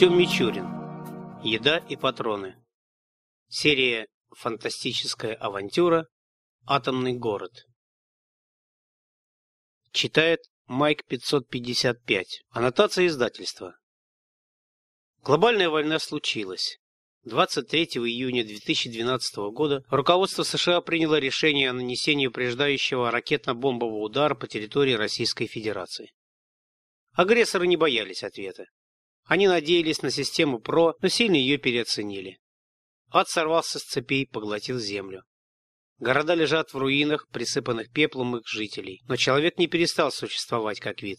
Артем Мичурин. Еда и патроны. Серия «Фантастическая авантюра. Атомный город». Читает Майк 555. Аннотация издательства. Глобальная война случилась. 23 июня 2012 года руководство США приняло решение о нанесении упреждающего ракетно-бомбового удара по территории Российской Федерации. Агрессоры не боялись ответа. Они надеялись на систему ПРО, но сильно ее переоценили. Ад сорвался с цепей, поглотил землю. Города лежат в руинах, присыпанных пеплом их жителей, но человек не перестал существовать как вид.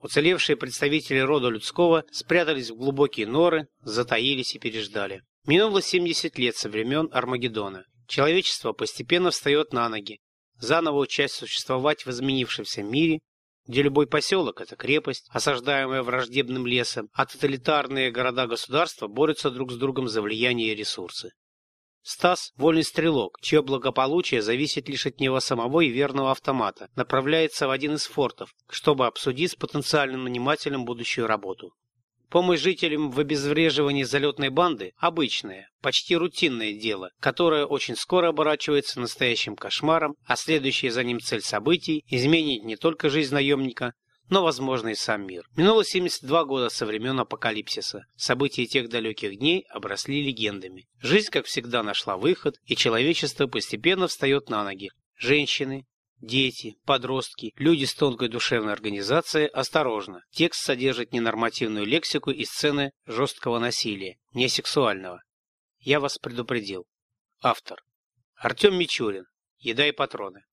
Уцелевшие представители рода людского спрятались в глубокие норы, затаились и переждали. Минуло 70 лет со времен Армагеддона. Человечество постепенно встает на ноги, заново учась существовать в изменившемся мире где любой поселок – это крепость, осаждаемая враждебным лесом, а тоталитарные города-государства борются друг с другом за влияние и ресурсы. Стас – вольный стрелок, чье благополучие зависит лишь от него самого и верного автомата, направляется в один из фортов, чтобы обсудить с потенциальным нанимателем будущую работу. Помощь жителям в обезвреживании залетной банды – обычное, почти рутинное дело, которое очень скоро оборачивается настоящим кошмаром, а следующая за ним цель событий изменит не только жизнь наемника, но, возможно, и сам мир. Минуло 72 года со времен апокалипсиса. События тех далеких дней обросли легендами. Жизнь, как всегда, нашла выход, и человечество постепенно встает на ноги. Женщины, Дети, подростки, люди с тонкой душевной организацией осторожно. Текст содержит ненормативную лексику и сцены жесткого насилия, не сексуального. Я вас предупредил. Автор. Артем Мичурин. Еда и патроны.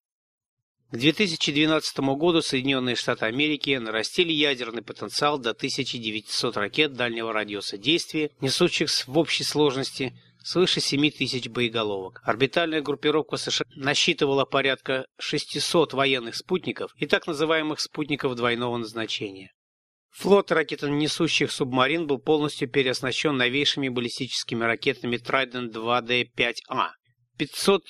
К 2012 году Соединенные Штаты Америки нарастили ядерный потенциал до 1900 ракет дальнего радиуса действия, несущих в общей сложности свыше 7 тысяч боеголовок. Орбитальная группировка США насчитывала порядка 600 военных спутников и так называемых спутников двойного назначения. Флот ракетонесущих субмарин был полностью переоснащен новейшими баллистическими ракетами Trident 2D5A. 500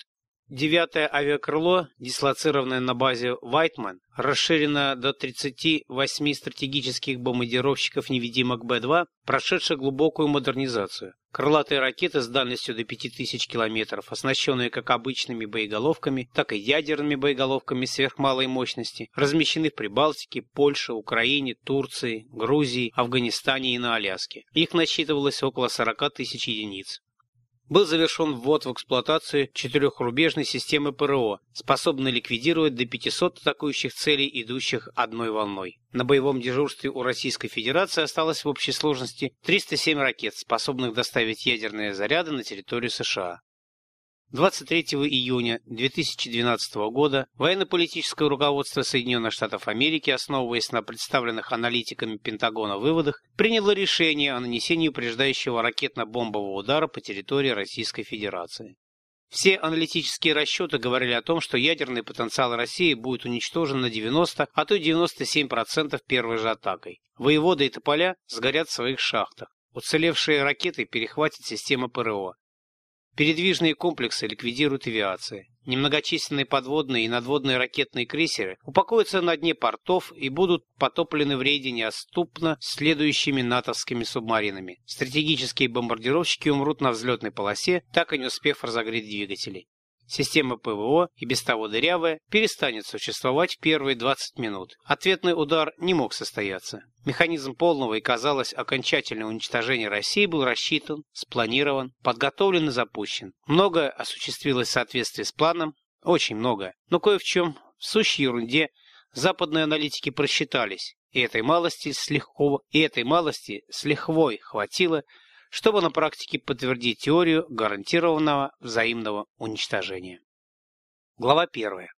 Девятое авиакрыло, дислоцированное на базе Вайтман, расширено до 38 стратегических бомбардировщиков-невидимок Б-2, прошедших глубокую модернизацию. Крылатые ракеты с дальностью до 5000 км, оснащенные как обычными боеголовками, так и ядерными боеголовками сверхмалой мощности, размещены в Прибалтике, Польше, Украине, Турции, Грузии, Афганистане и на Аляске. Их насчитывалось около 40 тысяч единиц был завершен ввод в эксплуатацию четырехрубежной системы ПРО, способной ликвидировать до 500 атакующих целей, идущих одной волной. На боевом дежурстве у Российской Федерации осталось в общей сложности 307 ракет, способных доставить ядерные заряды на территорию США. 23 июня 2012 года военно-политическое руководство Соединенных Штатов Америки, основываясь на представленных аналитиками Пентагона выводах, приняло решение о нанесении упреждающего ракетно-бомбового удара по территории Российской Федерации. Все аналитические расчеты говорили о том, что ядерный потенциал России будет уничтожен на 90, а то и 97% первой же атакой. Воеводы и тополя сгорят в своих шахтах. Уцелевшие ракеты перехватит система ПРО. Передвижные комплексы ликвидирует авиация. Немногочисленные подводные и надводные ракетные крейсеры упокоятся на дне портов и будут потоплены в рейде неоступно следующими натовскими субмаринами. Стратегические бомбардировщики умрут на взлетной полосе, так и не успев разогреть двигатели. Система ПВО, и без того дырявая, перестанет существовать в первые 20 минут. Ответный удар не мог состояться. Механизм полного и, казалось, окончательного уничтожения России был рассчитан, спланирован, подготовлен и запущен. Многое осуществилось в соответствии с планом, очень многое. Но кое в чем, в сущей ерунде, западные аналитики просчитались, и этой малости с легко, и этой малости с лихвой хватило, чтобы на практике подтвердить теорию гарантированного взаимного уничтожения. Глава первая.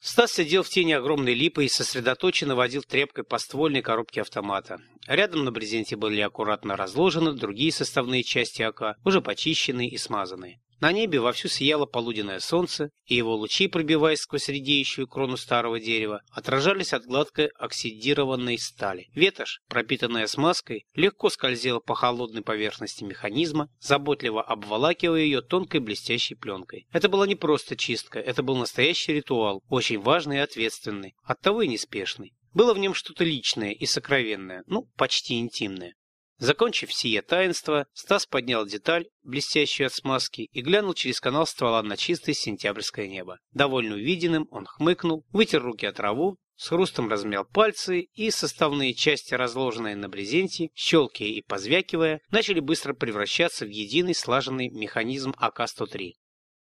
Стас сидел в тени огромной липы и сосредоточенно водил тряпкой по ствольной коробке автомата. Рядом на брезенте были аккуратно разложены другие составные части АК, уже почищенные и смазанные. На небе вовсю сияло полуденное солнце, и его лучи, пробиваясь сквозь редеющую крону старого дерева, отражались от гладкой оксидированной стали. Ветошь, пропитанная смазкой, легко скользила по холодной поверхности механизма, заботливо обволакивая ее тонкой блестящей пленкой. Это была не просто чистка, это был настоящий ритуал, очень важный и ответственный, оттого и неспешный. Было в нем что-то личное и сокровенное, ну, почти интимное. Закончив сие таинство, Стас поднял деталь, блестящую от смазки, и глянул через канал ствола на чистое сентябрьское небо. Довольно увиденным, он хмыкнул, вытер руки от траву, с хрустом размял пальцы, и составные части, разложенные на брезенте, щелкая и позвякивая, начали быстро превращаться в единый слаженный механизм АК-103.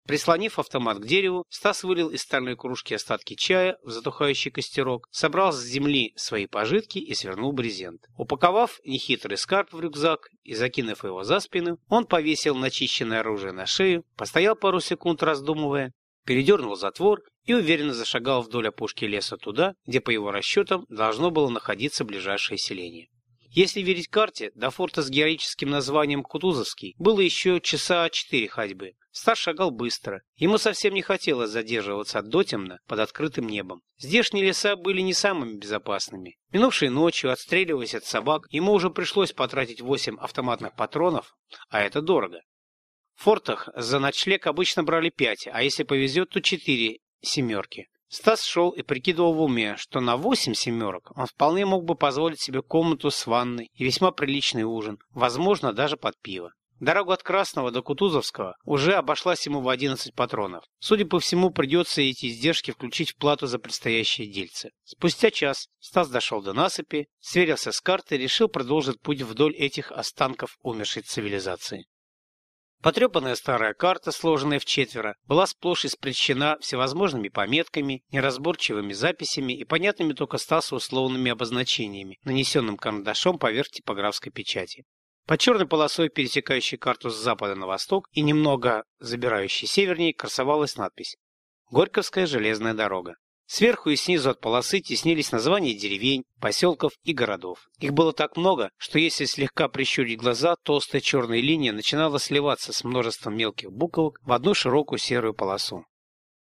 Прислонив автомат к дереву, Стас вылил из стальной кружки остатки чая в затухающий костерок, собрал с земли свои пожитки и свернул брезент. Упаковав нехитрый скарб в рюкзак и закинув его за спину, он повесил начищенное оружие на шею, постоял пару секунд раздумывая, передернул затвор и уверенно зашагал вдоль опушки леса туда, где, по его расчетам, должно было находиться ближайшее селение. Если верить карте, до форта с героическим названием Кутузовский было еще часа четыре ходьбы, Стар шагал быстро. Ему совсем не хотелось задерживаться дотемно под открытым небом. Здешние леса были не самыми безопасными. Минувшей ночью, отстреливаясь от собак, ему уже пришлось потратить восемь автоматных патронов, а это дорого. В фортах за ночлег обычно брали пять, а если повезет, то четыре семерки. Стас шел и прикидывал в уме, что на восемь семерок он вполне мог бы позволить себе комнату с ванной и весьма приличный ужин, возможно, даже под пиво. Дорогу от Красного до Кутузовского уже обошлась ему в 11 патронов. Судя по всему, придется эти издержки включить в плату за предстоящие дельцы. Спустя час Стас дошел до насыпи, сверился с картой и решил продолжить путь вдоль этих останков умершей цивилизации. Потрепанная старая карта, сложенная в четверо, была сплошь испрещена всевозможными пометками, неразборчивыми записями и понятными только Стасу условными обозначениями, нанесенным карандашом поверх типографской печати. По черной полосой, пересекающей карту с запада на восток и немного забирающей севернее, красовалась надпись «Горьковская железная дорога». Сверху и снизу от полосы теснились названия деревень, поселков и городов. Их было так много, что если слегка прищурить глаза, толстая черная линия начинала сливаться с множеством мелких буквок в одну широкую серую полосу.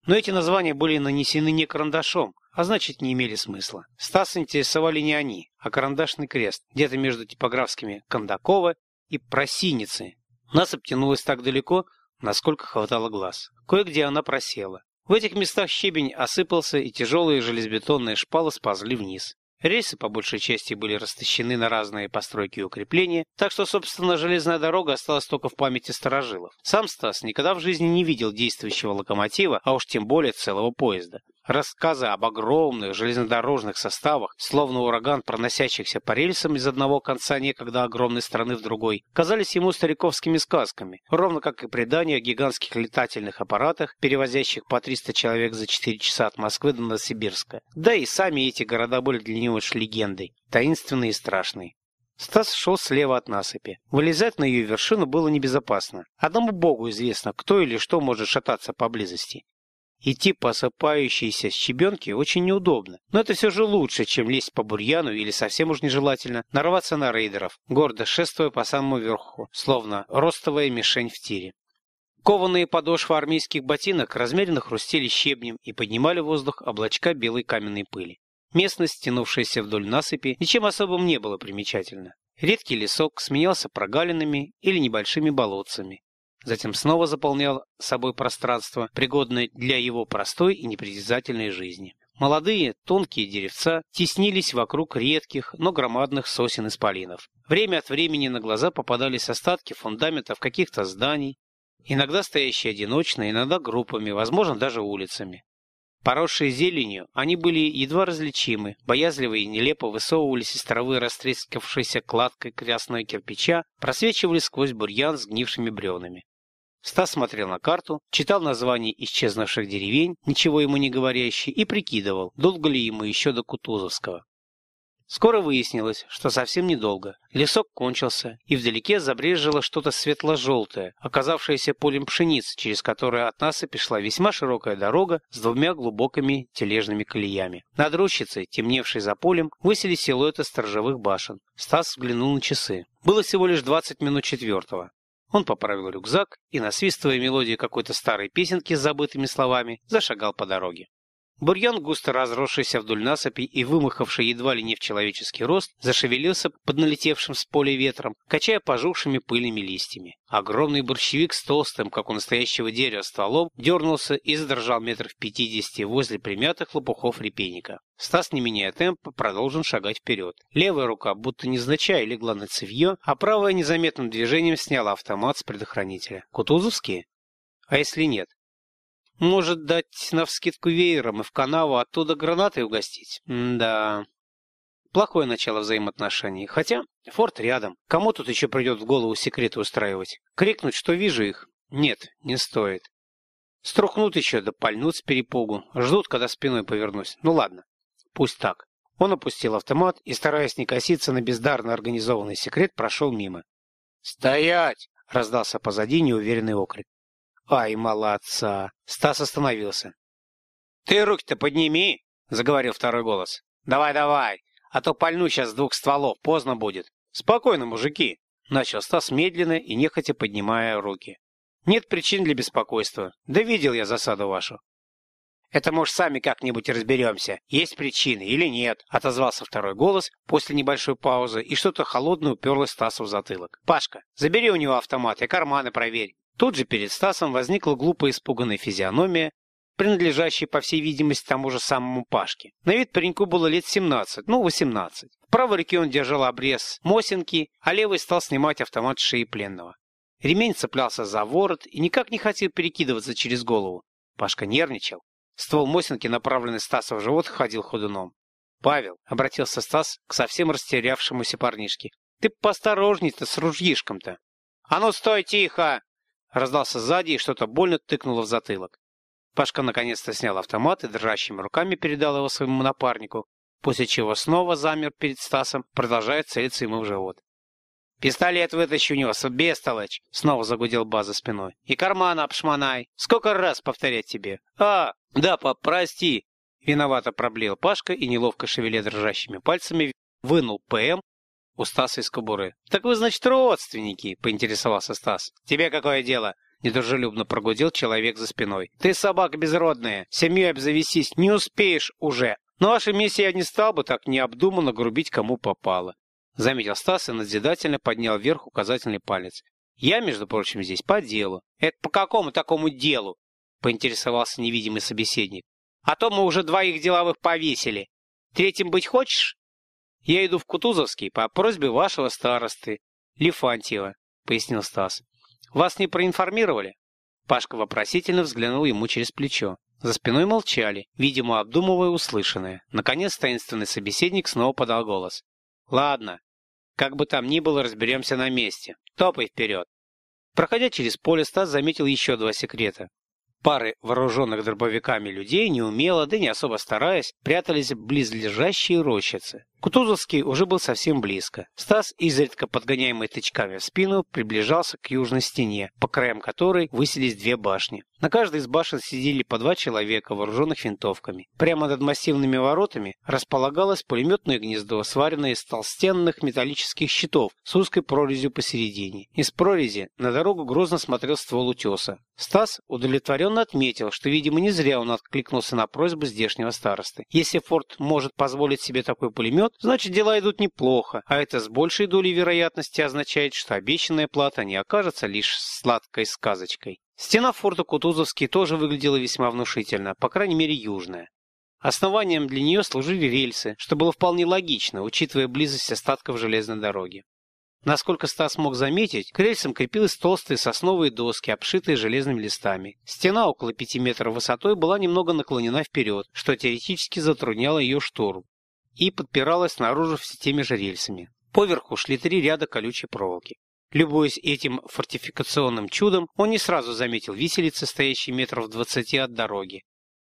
Но эти названия были нанесены не карандашом, а значит не имели смысла. Стас интересовали не они, а карандашный крест, где-то между типографскими Кондакова и Просиницы. Насыпь тянулась так далеко, насколько хватало глаз. Кое-где она просела. В этих местах щебень осыпался, и тяжелые железобетонные шпалы сползли вниз. Рельсы по большей части были растащены на разные постройки и укрепления, так что, собственно, железная дорога осталась только в памяти старожилов. Сам Стас никогда в жизни не видел действующего локомотива, а уж тем более целого поезда. Рассказы об огромных железнодорожных составах, словно ураган, проносящихся по рельсам из одного конца некогда огромной страны в другой, казались ему стариковскими сказками, ровно как и предания о гигантских летательных аппаратах, перевозящих по 300 человек за 4 часа от Москвы до Новосибирска. Да и сами эти города были для него лишь легендой, таинственной и страшной. Стас шел слева от насыпи. Вылезать на ее вершину было небезопасно. Одному богу известно, кто или что может шататься поблизости. Идти по осыпающейся щебенке очень неудобно, но это все же лучше, чем лезть по бурьяну или совсем уж нежелательно нарваться на рейдеров, гордо шествуя по самому верху, словно ростовая мишень в тире. Кованые подошвы армейских ботинок размеренно хрустели щебнем и поднимали в воздух облачка белой каменной пыли. Местность, тянувшаяся вдоль насыпи, ничем особым не было примечательна. Редкий лесок сменялся прогалинами или небольшими болотцами затем снова заполнял собой пространство, пригодное для его простой и непритязательной жизни. Молодые, тонкие деревца теснились вокруг редких, но громадных сосен исполинов. Время от времени на глаза попадались остатки фундаментов каких-то зданий, иногда стоящие одиночно, иногда группами, возможно, даже улицами. Поросшие зеленью, они были едва различимы, боязливые и нелепо высовывались из травы растрескавшейся кладкой красного кирпича, просвечивали сквозь бурьян с гнившими бревнами. Стас смотрел на карту, читал названия исчезнувших деревень, ничего ему не говорящие, и прикидывал, долго ли ему еще до Кутузовского. Скоро выяснилось, что совсем недолго. Лесок кончился, и вдалеке забрежило что-то светло-желтое, оказавшееся полем пшениц, через которое от насыпи шла весьма широкая дорога с двумя глубокими тележными колеями. Над рощицей, темневшей за полем, высели силуэты сторожевых башен. Стас взглянул на часы. Было всего лишь двадцать минут четвертого. Он поправил рюкзак и, насвистывая мелодию какой-то старой песенки с забытыми словами, зашагал по дороге. Бурьян, густо разросшийся вдоль насыпи и вымахавший едва ли не в человеческий рост, зашевелился под налетевшим с поля ветром, качая пожухшими пыльными листьями. Огромный борщевик с толстым, как у настоящего дерева, стволом дернулся и задрожал метров пятидесяти возле примятых лопухов репейника. Стас, не меняя темпа, продолжил шагать вперед. Левая рука, будто незначай, легла на цевье, а правая незаметным движением сняла автомат с предохранителя. Кутузовские? А если нет? Может, дать навскидку веером и в канаву оттуда гранатой угостить? М да. Плохое начало взаимоотношений. Хотя, форт рядом. Кому тут еще придет в голову секреты устраивать? Крикнуть, что вижу их? Нет, не стоит. Струхнут еще, да пальнут с перепугу. Ждут, когда спиной повернусь. Ну ладно, пусть так. Он опустил автомат и, стараясь не коситься на бездарно организованный секрет, прошел мимо. «Стоять!» — раздался позади неуверенный окрик. Ай, молодца! Стас остановился. Ты руки-то подними, заговорил второй голос. Давай, давай, а то пальну сейчас с двух стволов, поздно будет. Спокойно, мужики, начал Стас медленно и нехотя поднимая руки. Нет причин для беспокойства. Да видел я засаду вашу. Это, может, сами как-нибудь разберемся, есть причины или нет, отозвался второй голос после небольшой паузы, и что-то холодное уперлось Стасу в затылок. Пашка, забери у него автомат и карманы проверь. Тут же перед Стасом возникла глупо испуганная физиономия, принадлежащая, по всей видимости, тому же самому Пашке. На вид пареньку было лет 17, ну, 18. В правой руке он держал обрез Мосинки, а левый стал снимать автомат с шеи пленного. Ремень цеплялся за ворот и никак не хотел перекидываться через голову. Пашка нервничал. Ствол Мосинки, направленный Стаса в живот, ходил ходуном. «Павел», — обратился Стас к совсем растерявшемуся парнишке, — «ты поосторожней-то с ружьишком-то». «А ну, стой тихо!» Раздался сзади и что-то больно тыкнуло в затылок. Пашка наконец-то снял автомат и дрожащими руками передал его своему напарнику, после чего снова замер перед Стасом, продолжая целиться ему в живот. «Пистолет вытащи у него, бестолочь!» — снова загудел База спиной. «И карман обшмонай! Сколько раз повторять тебе?» «А, да, пап, прости!» Виновато проблеял Пашка и, неловко шевеля дрожащими пальцами, вынул ПМ у Стаса из кобуры. «Так вы, значит, родственники?» — поинтересовался Стас. «Тебе какое дело?» — недружелюбно прогудел человек за спиной. «Ты собака безродная, семьей обзавестись не успеешь уже. На вашей месте я не стал бы так необдуманно грубить кому попало». Заметил Стас и назидательно поднял вверх указательный палец. «Я, между прочим, здесь по делу». «Это по какому такому делу?» — поинтересовался невидимый собеседник. «А то мы уже двоих деловых повесили. Третьим быть хочешь?» «Я иду в Кутузовский по просьбе вашего старосты, Лифантьева», — пояснил Стас. «Вас не проинформировали?» Пашка вопросительно взглянул ему через плечо. За спиной молчали, видимо, обдумывая услышанное. Наконец таинственный собеседник снова подал голос. «Ладно, как бы там ни было, разберемся на месте. Топай вперед!» Проходя через поле, Стас заметил еще два секрета. Пары вооруженных дробовиками людей, неумело, да не особо стараясь, прятались в близлежащие рощицы. Кутузовский уже был совсем близко. Стас, изредка подгоняемый тычками в спину, приближался к южной стене, по краям которой высились две башни. На каждой из башен сидели по два человека, вооруженных винтовками. Прямо над массивными воротами располагалось пулеметное гнездо, сваренное из толстенных металлических щитов с узкой прорезью посередине. Из прорези на дорогу грозно смотрел ствол утеса. Стас удовлетворенно отметил, что, видимо, не зря он откликнулся на просьбу здешнего старосты. Если форт может позволить себе такой пулемет, идет, значит дела идут неплохо, а это с большей долей вероятности означает, что обещанная плата не окажется лишь сладкой сказочкой. Стена форта Кутузовский тоже выглядела весьма внушительно, по крайней мере южная. Основанием для нее служили рельсы, что было вполне логично, учитывая близость остатков железной дороги. Насколько Стас мог заметить, к рельсам крепилась толстые сосновые доски, обшитые железными листами. Стена около пяти метров высотой была немного наклонена вперед, что теоретически затрудняло ее штурм и подпиралась снаружи все теми же рельсами. Поверху шли три ряда колючей проволоки. Любуясь этим фортификационным чудом, он не сразу заметил виселицы, стоящие метров двадцати от дороги.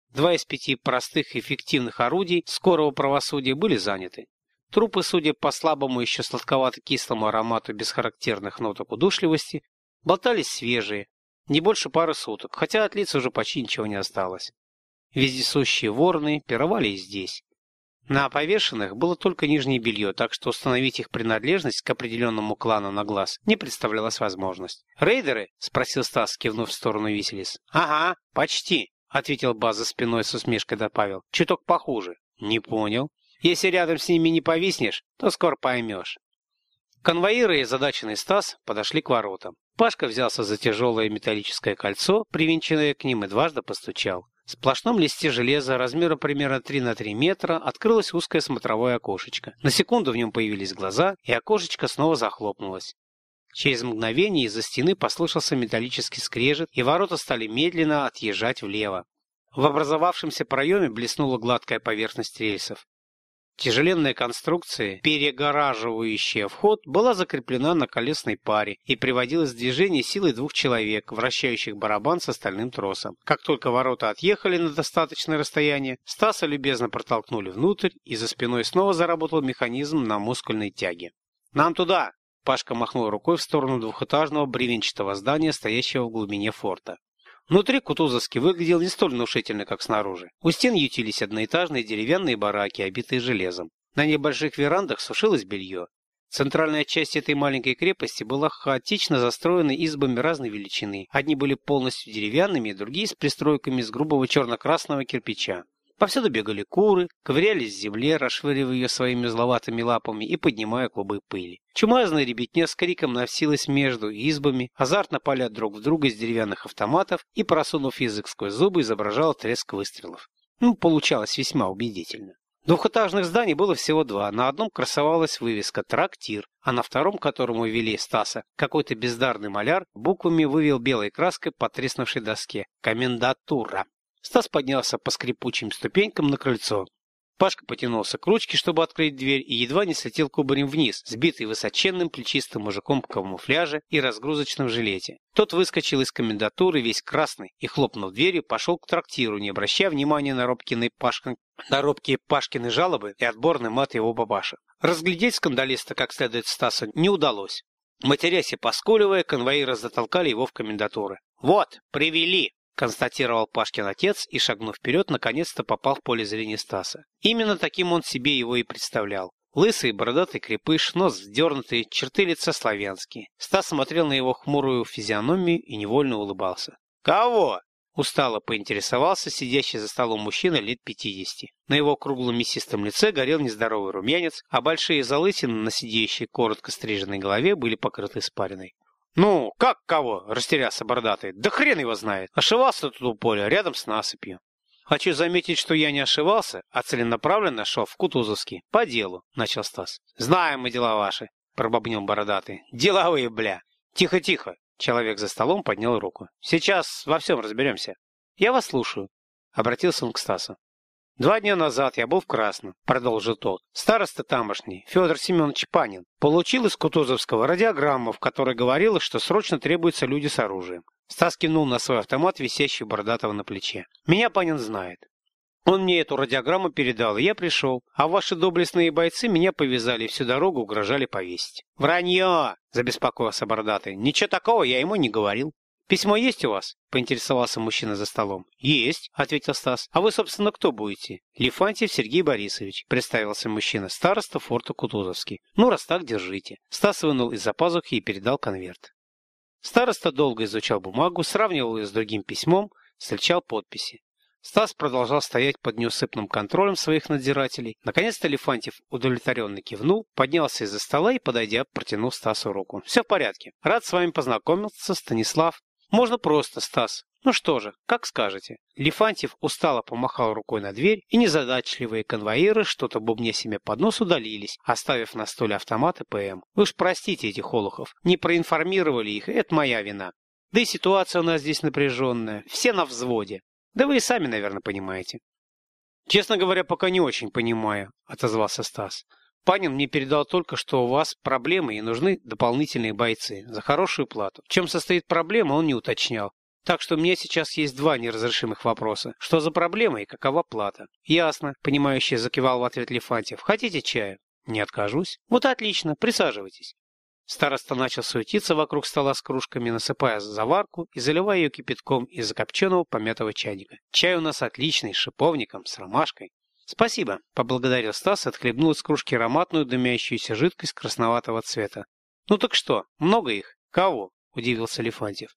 Два из пяти простых и эффективных орудий скорого правосудия были заняты. Трупы, судя по слабому еще сладковато-кислому аромату без характерных ноток удушливости, болтались свежие, не больше пары суток, хотя от лиц уже почти ничего не осталось. Вездесущие вороны пировали и здесь. На повешенных было только нижнее белье, так что установить их принадлежность к определенному клану на глаз не представлялась возможность. «Рейдеры?» — спросил Стас, кивнув в сторону виселиц. «Ага, почти», — ответил Баз за спиной с усмешкой добавил. «Чуток похуже». «Не понял. Если рядом с ними не повиснешь, то скоро поймешь». Конвоиры и задаченный Стас подошли к воротам. Пашка взялся за тяжелое металлическое кольцо, привинченное к ним, и дважды постучал. В сплошном листе железа размером примерно 3 на 3 метра открылось узкое смотровое окошечко. На секунду в нем появились глаза, и окошечко снова захлопнулось. Через мгновение из-за стены послышался металлический скрежет, и ворота стали медленно отъезжать влево. В образовавшемся проеме блеснула гладкая поверхность рельсов. Тяжеленная конструкция, перегораживающая вход, была закреплена на колесной паре и приводилась в движение силой двух человек, вращающих барабан с остальным тросом. Как только ворота отъехали на достаточное расстояние, Стаса любезно протолкнули внутрь, и за спиной снова заработал механизм на мускульной тяге. «Нам туда!» Пашка махнул рукой в сторону двухэтажного бревенчатого здания, стоящего в глубине форта. Внутри Кутузовский выглядел не столь внушительно, как снаружи. У стен ютились одноэтажные деревянные бараки, обитые железом. На небольших верандах сушилось белье. Центральная часть этой маленькой крепости была хаотично застроена избами разной величины. Одни были полностью деревянными, другие с пристройками из грубого черно-красного кирпича. Повсюду бегали куры, ковырялись в земле, расшвыривая ее своими зловатыми лапами и поднимая клубы пыли. Чумазная ребятня с криком носилась между избами, азартно паля друг в друга из деревянных автоматов и, просунув язык сквозь зубы, изображала треск выстрелов. Ну, получалось весьма убедительно. Двухэтажных зданий было всего два. На одном красовалась вывеска «Трактир», а на втором, которому вели Стаса, какой-то бездарный маляр буквами вывел белой краской по треснувшей доске «Комендатура». Стас поднялся по скрипучим ступенькам на крыльцо. Пашка потянулся к ручке, чтобы открыть дверь, и едва не слетел кубарем вниз, сбитый высоченным плечистым мужиком в камуфляже и разгрузочном жилете. Тот выскочил из комендатуры весь красный и, хлопнув дверью, пошел к трактиру, не обращая внимания на робкины Пашкин, на робкие Пашкины жалобы и отборный мат его бабаша. Разглядеть скандалиста как следует Стаса не удалось. Матерясь и поскуливая, конвоиры затолкали его в комендатуры. «Вот, привели!» Констатировал Пашкин отец и, шагнув вперед, наконец-то попал в поле зрения Стаса. Именно таким он себе его и представлял. Лысый, бородатый крепыш, нос вздернутый, черты лица славянские. Стас смотрел на его хмурую физиономию и невольно улыбался. «Кого?» — устало поинтересовался сидящий за столом мужчина лет пятидесяти. На его круглом мясистом лице горел нездоровый румянец, а большие залысины на сидящей коротко стриженной голове были покрыты испариной. «Ну, как кого?» — растерялся бородатый. «Да хрен его знает. Ошивался тут у поля, рядом с насыпью». «Хочу заметить, что я не ошивался, а целенаправленно шел в Кутузовский. По делу», — начал Стас. «Знаем мы дела ваши», — пробобнил бородатый. «Деловые, бля!» «Тихо-тихо!» — человек за столом поднял руку. «Сейчас во всем разберемся». «Я вас слушаю», — обратился он к Стасу. «Два дня назад я был в Красном», — продолжил тот. «Староста тамошний, Федор Семенович Панин, получил из Кутузовского радиограмму, в которой говорилось, что срочно требуются люди с оружием. Стас кивнул на свой автомат, висящий Бородатого на плече. «Меня Панин знает. Он мне эту радиограмму передал, и я пришел. А ваши доблестные бойцы меня повязали и всю дорогу угрожали повесить». «Вранье!» — забеспокоился Бородатый. «Ничего такого я ему не говорил». «Письмо есть у вас?» — поинтересовался мужчина за столом. «Есть», — ответил Стас. «А вы, собственно, кто будете?» «Лефантьев Сергей Борисович», — представился мужчина, староста форта Кутузовский. «Ну, раз так, держите». Стас вынул из-за пазухи и передал конверт. Староста долго изучал бумагу, сравнивал ее с другим письмом, встречал подписи. Стас продолжал стоять под неусыпным контролем своих надзирателей. Наконец-то Лефантьев удовлетворенно кивнул, поднялся из-за стола и, подойдя, протянул Стасу руку. «Все в порядке. Рад с вами познакомиться, Станислав. Можно просто, Стас. Ну что же, как скажете. Лифантьев устало помахал рукой на дверь, и незадачливые конвоиры, что-то бубня себе под нос, удалились, оставив на столе автомат и ПМ. Вы уж простите этих холухов, не проинформировали их, это моя вина. Да и ситуация у нас здесь напряженная, все на взводе. Да вы и сами, наверное, понимаете. Честно говоря, пока не очень понимаю, отозвался Стас. Панин мне передал только, что у вас проблемы и нужны дополнительные бойцы за хорошую плату. В чем состоит проблема, он не уточнял. Так что у меня сейчас есть два неразрешимых вопроса. Что за проблема и какова плата? Ясно, понимающий закивал в ответ Лефантьев. Хотите чаю? Не откажусь. Вот отлично, присаживайтесь. Староста начал суетиться вокруг стола с кружками, насыпая заварку и заливая ее кипятком из закопченного помятого чайника. Чай у нас отличный, с шиповником, с ромашкой. Спасибо, поблагодарил Стас и отхлебнул из кружки ароматную дымящуюся жидкость красноватого цвета. Ну так что, много их? Кого? Удивился Лефантьев.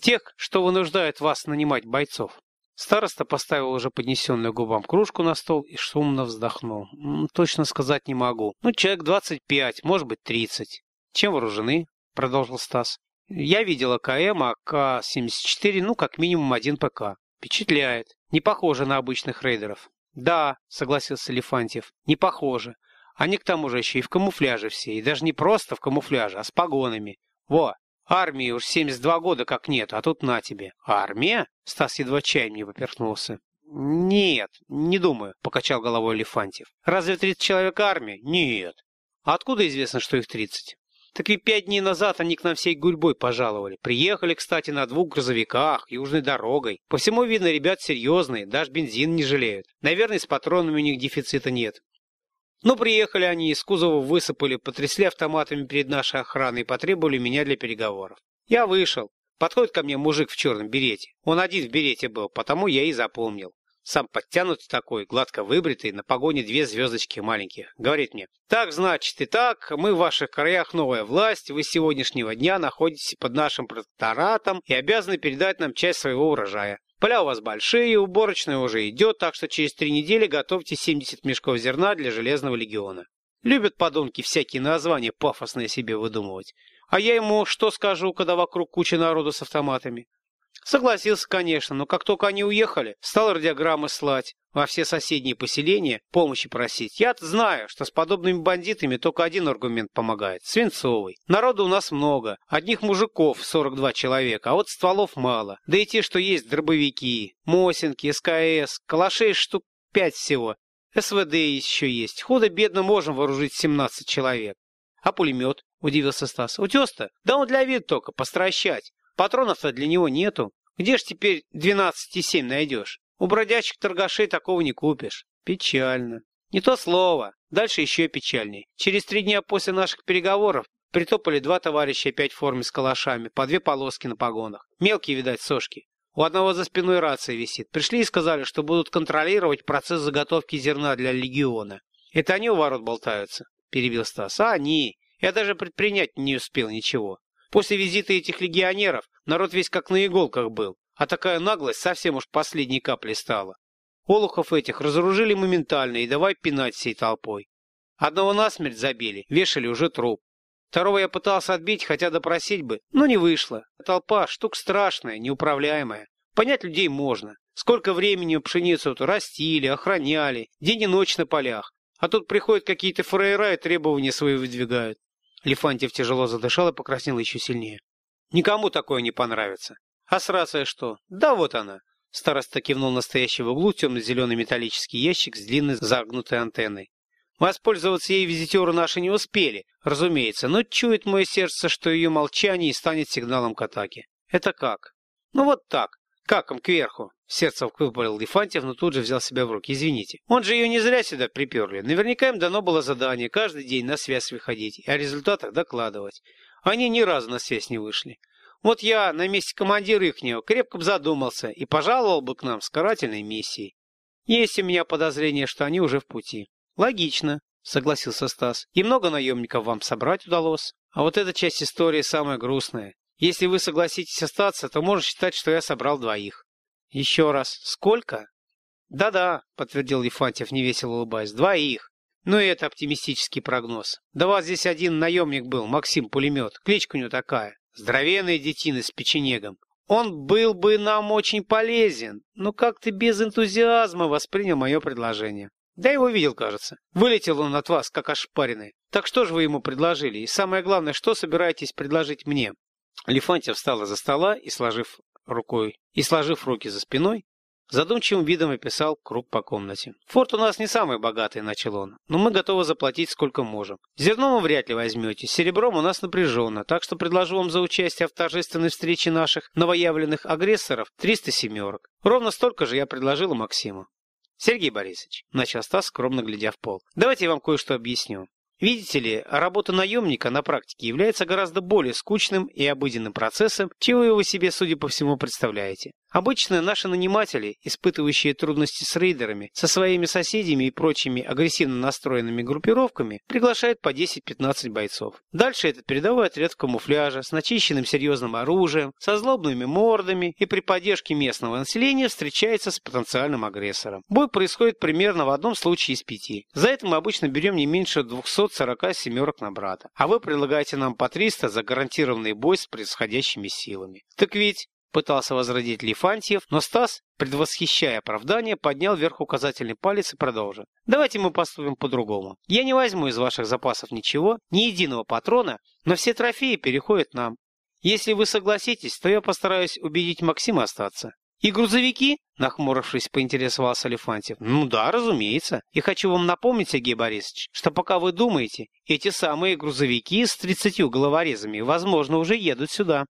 Тех, что вынуждают вас нанимать бойцов. Староста поставил уже поднесенную губам кружку на стол и шумно вздохнул. «Точно сказать не могу. Ну, человек двадцать пять, может быть, тридцать. Чем вооружены?» — продолжил Стас. «Я видел АКМ, АК-74, ну, как минимум один ПК. Впечатляет. Не похоже на обычных рейдеров». «Да», — согласился Лефантьев, — «не похоже. Они к тому же еще и в камуфляже все, и даже не просто в камуфляже, а с погонами. Во, Армии уж 72 года как нет, а тут на тебе. Армия? Стас едва чаем не поперхнулся. Нет, не думаю, покачал головой Лефантьев. Разве 30 человек армии? Нет. А откуда известно, что их 30? Так и пять дней назад они к нам всей гурьбой пожаловали. Приехали, кстати, на двух грузовиках, южной дорогой. По всему видно, ребят серьезные, даже бензин не жалеют. Наверное, с патронами у них дефицита нет. Но приехали они, из кузова высыпали, потрясли автоматами перед нашей охраной и потребовали меня для переговоров. Я вышел. Подходит ко мне мужик в черном берете. Он один в берете был, потому я и запомнил. Сам подтянутый такой, гладко выбритый, на погоне две звездочки маленькие. Говорит мне, так, значит, и так, мы в ваших краях новая власть, вы с сегодняшнего дня находитесь под нашим протекторатом и обязаны передать нам часть своего урожая. Поля у вас большие, уборочная уже идет, так что через три недели готовьте 70 мешков зерна для Железного легиона. Любят подонки всякие названия пафосные себе выдумывать. А я ему что скажу, когда вокруг куча народу с автоматами? Согласился, конечно, но как только они уехали, стал радиограммы слать во все соседние поселения, помощи просить. я знаю, что с подобными бандитами только один аргумент помогает – свинцовый. Народу у нас много, одних мужиков 42 человека, а вот стволов мало. Да и те, что есть, дробовики, Мосинки, СКС, калашей штук 5 всего. СВД еще есть. Худо-бедно можем вооружить 17 человек. А пулемет? Удивился Стас. Утес-то? Да он для вида только, постращать. Патронов-то для него нету. Где ж теперь 12,7 найдешь? У бродячих торгашей такого не купишь. Печально. Не то слово. Дальше еще печальней. Через три дня после наших переговоров притопали два товарища опять в форме с калашами, по две полоски на погонах. Мелкие, видать, сошки. У одного за спиной рация висит. Пришли и сказали, что будут контролировать процесс заготовки зерна для легиона. Это они у ворот болтаются? Перебил Стас. А они. Я даже предпринять не успел ничего. После визита этих легионеров народ весь как на иголках был, а такая наглость совсем уж последней каплей стала. Олухов этих разоружили моментально и давай пинать всей толпой. Одного насмерть забили, вешали уже труп. Второго я пытался отбить, хотя допросить бы, но не вышло. Толпа штук страшная, неуправляемая. Понять людей можно. Сколько времени пшеницу -то растили, охраняли, день и ночь на полях. А тут приходят какие-то фраера и требования свои выдвигают. Лефантьев тяжело задышал и покраснел еще сильнее. Никому такое не понравится. А с рацией что? Да вот она. Староста кивнул настоящий в углу темно-зеленый металлический ящик с длинной загнутой антенной. Воспользоваться ей визитеры наши не успели, разумеется, но чует мое сердце, что ее молчание станет сигналом к атаке. Это как? Ну вот так. Каком кверху. Сердце выпалил Лефантьев, но тут же взял себя в руки. Извините. Он же ее не зря сюда приперли. Наверняка им дано было задание каждый день на связь выходить и о результатах докладывать. Они ни разу на связь не вышли. Вот я на месте командира ихнего крепко бы задумался и пожаловал бы к нам с карательной миссией. Есть у меня подозрение, что они уже в пути. Логично, согласился Стас. И много наемников вам собрать удалось. А вот эта часть истории самая грустная. Если вы согласитесь остаться, то можно считать, что я собрал двоих. Еще раз. Сколько? Да-да, подтвердил Ефантьев, невесело улыбаясь. Двоих. Ну и это оптимистический прогноз. Да вас здесь один наемник был, Максим Пулемет. Кличка у него такая. Здоровенная детина с печенегом. Он был бы нам очень полезен, но как-то без энтузиазма воспринял мое предложение. Да его видел, кажется. Вылетел он от вас, как ошпаренный. Так что же вы ему предложили? И самое главное, что собираетесь предложить мне? Лефантьев встал из-за стола и, сложив рукой, и, сложив руки за спиной, задумчивым видом описал круг по комнате. «Форт у нас не самый богатый», — начал он, — «но мы готовы заплатить сколько можем. Зерном вы вряд ли возьмете, серебром у нас напряженно, так что предложу вам за участие в торжественной встрече наших новоявленных агрессоров 300 семерок. Ровно столько же я предложил Максиму». «Сергей Борисович», — начал Стас, скромно глядя в пол, — «давайте я вам кое-что объясню. Видите ли, работа наемника на практике является гораздо более скучным и обыденным процессом, чем вы его себе, судя по всему, представляете. Обычно наши наниматели, испытывающие трудности с рейдерами, со своими соседями и прочими агрессивно настроенными группировками, приглашают по 10-15 бойцов. Дальше это передовой отряд в камуфляже, с начищенным серьезным оружием, со злобными мордами и при поддержке местного населения встречается с потенциальным агрессором. Бой происходит примерно в одном случае из пяти. За это мы обычно берем не меньше 240 семерок на брата. А вы предлагаете нам по 300 за гарантированный бой с происходящими силами. Так ведь Пытался возродить Лифантьев, но Стас, предвосхищая оправдание, поднял вверх указательный палец и продолжил. «Давайте мы поступим по-другому. Я не возьму из ваших запасов ничего, ни единого патрона, но все трофеи переходят нам. Если вы согласитесь, то я постараюсь убедить Максима остаться». «И грузовики?» — нахмурившись, поинтересовался Алифантьев. «Ну да, разумеется. И хочу вам напомнить, Сергей Борисович, что пока вы думаете, эти самые грузовики с тридцатью головорезами, возможно, уже едут сюда».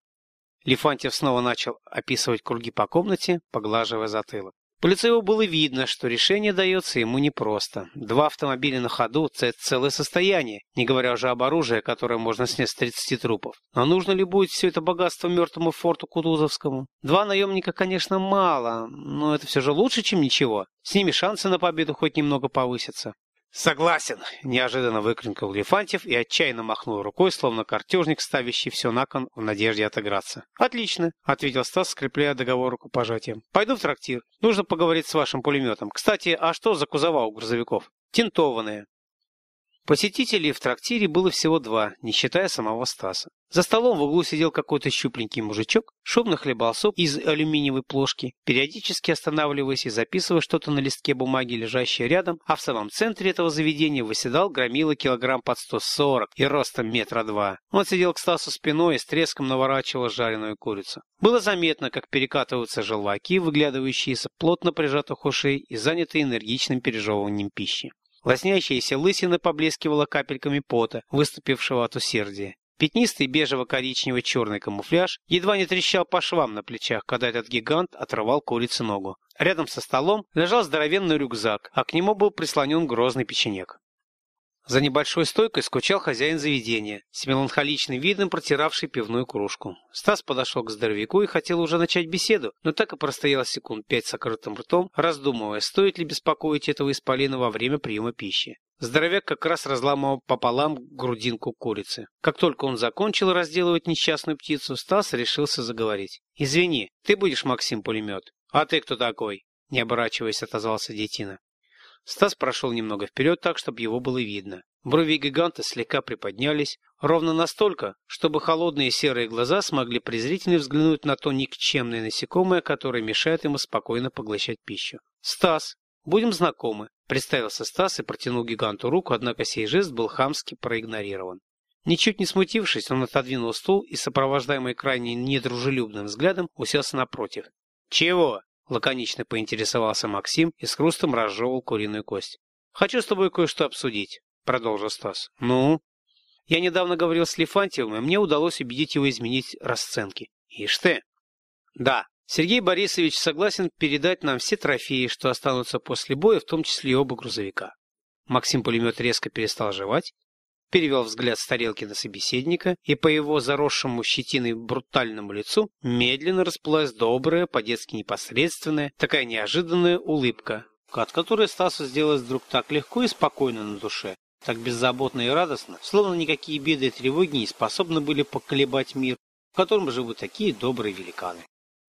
Лифантьев снова начал описывать круги по комнате, поглаживая затылок. По лицу его было видно, что решение дается ему непросто. Два автомобиля на ходу – это целое состояние, не говоря уже об оружии, которое можно снять с 30 трупов. Но нужно ли будет все это богатство мертвому форту Кутузовскому? Два наемника, конечно, мало, но это все же лучше, чем ничего. С ними шансы на победу хоть немного повысятся. «Согласен!» – неожиданно выкрикнул Лефантьев и отчаянно махнул рукой, словно картежник, ставящий все на кон в надежде отыграться. «Отлично!» – ответил Стас, скрепляя договор рукопожатием. «Пойду в трактир. Нужно поговорить с вашим пулеметом. Кстати, а что за кузова у грузовиков?» «Тинтованные. Посетителей в трактире было всего два, не считая самого Стаса. За столом в углу сидел какой-то щупленький мужичок, шумно хлебал суп из алюминиевой плошки, периодически останавливаясь и записывая что-то на листке бумаги, лежащее рядом, а в самом центре этого заведения выседал громила килограмм под 140 и ростом метра два. Он сидел к Стасу спиной и с треском наворачивал жареную курицу. Было заметно, как перекатываются желваки, выглядывающие из плотно прижатых ушей и занятые энергичным пережевыванием пищи. Лоснящаяся лысина поблескивала капельками пота, выступившего от усердия. Пятнистый бежево-коричнево-черный камуфляж едва не трещал по швам на плечах, когда этот гигант отрывал курице ногу. Рядом со столом лежал здоровенный рюкзак, а к нему был прислонен грозный печенек. За небольшой стойкой скучал хозяин заведения, с меланхоличным видом протиравший пивную кружку. Стас подошел к здоровяку и хотел уже начать беседу, но так и простоял секунд пять с открытым ртом, раздумывая, стоит ли беспокоить этого исполина во время приема пищи. Здоровяк как раз разломал пополам грудинку курицы. Как только он закончил разделывать несчастную птицу, Стас решился заговорить. «Извини, ты будешь Максим пулемет?» «А ты кто такой?» Не оборачиваясь, отозвался детина. Стас прошел немного вперед так, чтобы его было видно. Брови гиганта слегка приподнялись, ровно настолько, чтобы холодные серые глаза смогли презрительно взглянуть на то никчемное насекомое, которое мешает ему спокойно поглощать пищу. «Стас, будем знакомы», — представился Стас и протянул гиганту руку, однако сей жест был хамски проигнорирован. Ничуть не смутившись, он отодвинул стул и, сопровождаемый крайне недружелюбным взглядом, уселся напротив. «Чего?» Лаконично поинтересовался Максим и с хрустом разжевывал куриную кость. «Хочу с тобой кое-что обсудить», — продолжил Стас. «Ну?» «Я недавно говорил с Лефантьевым, и мне удалось убедить его изменить расценки». «Ишь ты!» «Да, Сергей Борисович согласен передать нам все трофеи, что останутся после боя, в том числе и оба грузовика». Максим-пулемет резко перестал жевать перевел взгляд с тарелки на собеседника, и по его заросшему щетиной брутальному лицу медленно расплылась добрая, по-детски непосредственная, такая неожиданная улыбка, от которой Стасу сделалось вдруг так легко и спокойно на душе, так беззаботно и радостно, словно никакие беды и тревоги не способны были поколебать мир, в котором живут такие добрые великаны.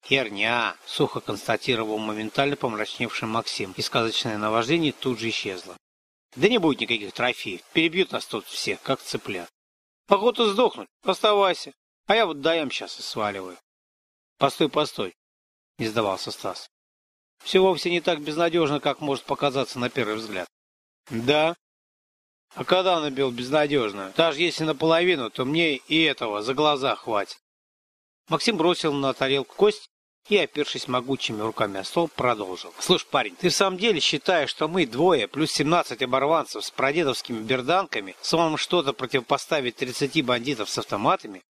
«Херня!» — сухо констатировал моментально помрачневший Максим, и сказочное наваждение тут же исчезло. Да не будет никаких трофеев. Перебьют нас тут всех, как цыплят. Охота сдохнуть. Оставайся. А я вот даем сейчас и сваливаю. Постой, постой. Не сдавался Стас. Все вовсе не так безнадежно, как может показаться на первый взгляд. Да. А когда она бил безнадежно? Даже если наполовину, то мне и этого за глаза хватит. Максим бросил на тарелку кость и, опершись могучими руками о стол, продолжил. «Слушай, парень, ты в самом деле считаешь, что мы двое, плюс 17 оборванцев с прадедовскими берданками, сможем что-то противопоставить 30 бандитов с автоматами?»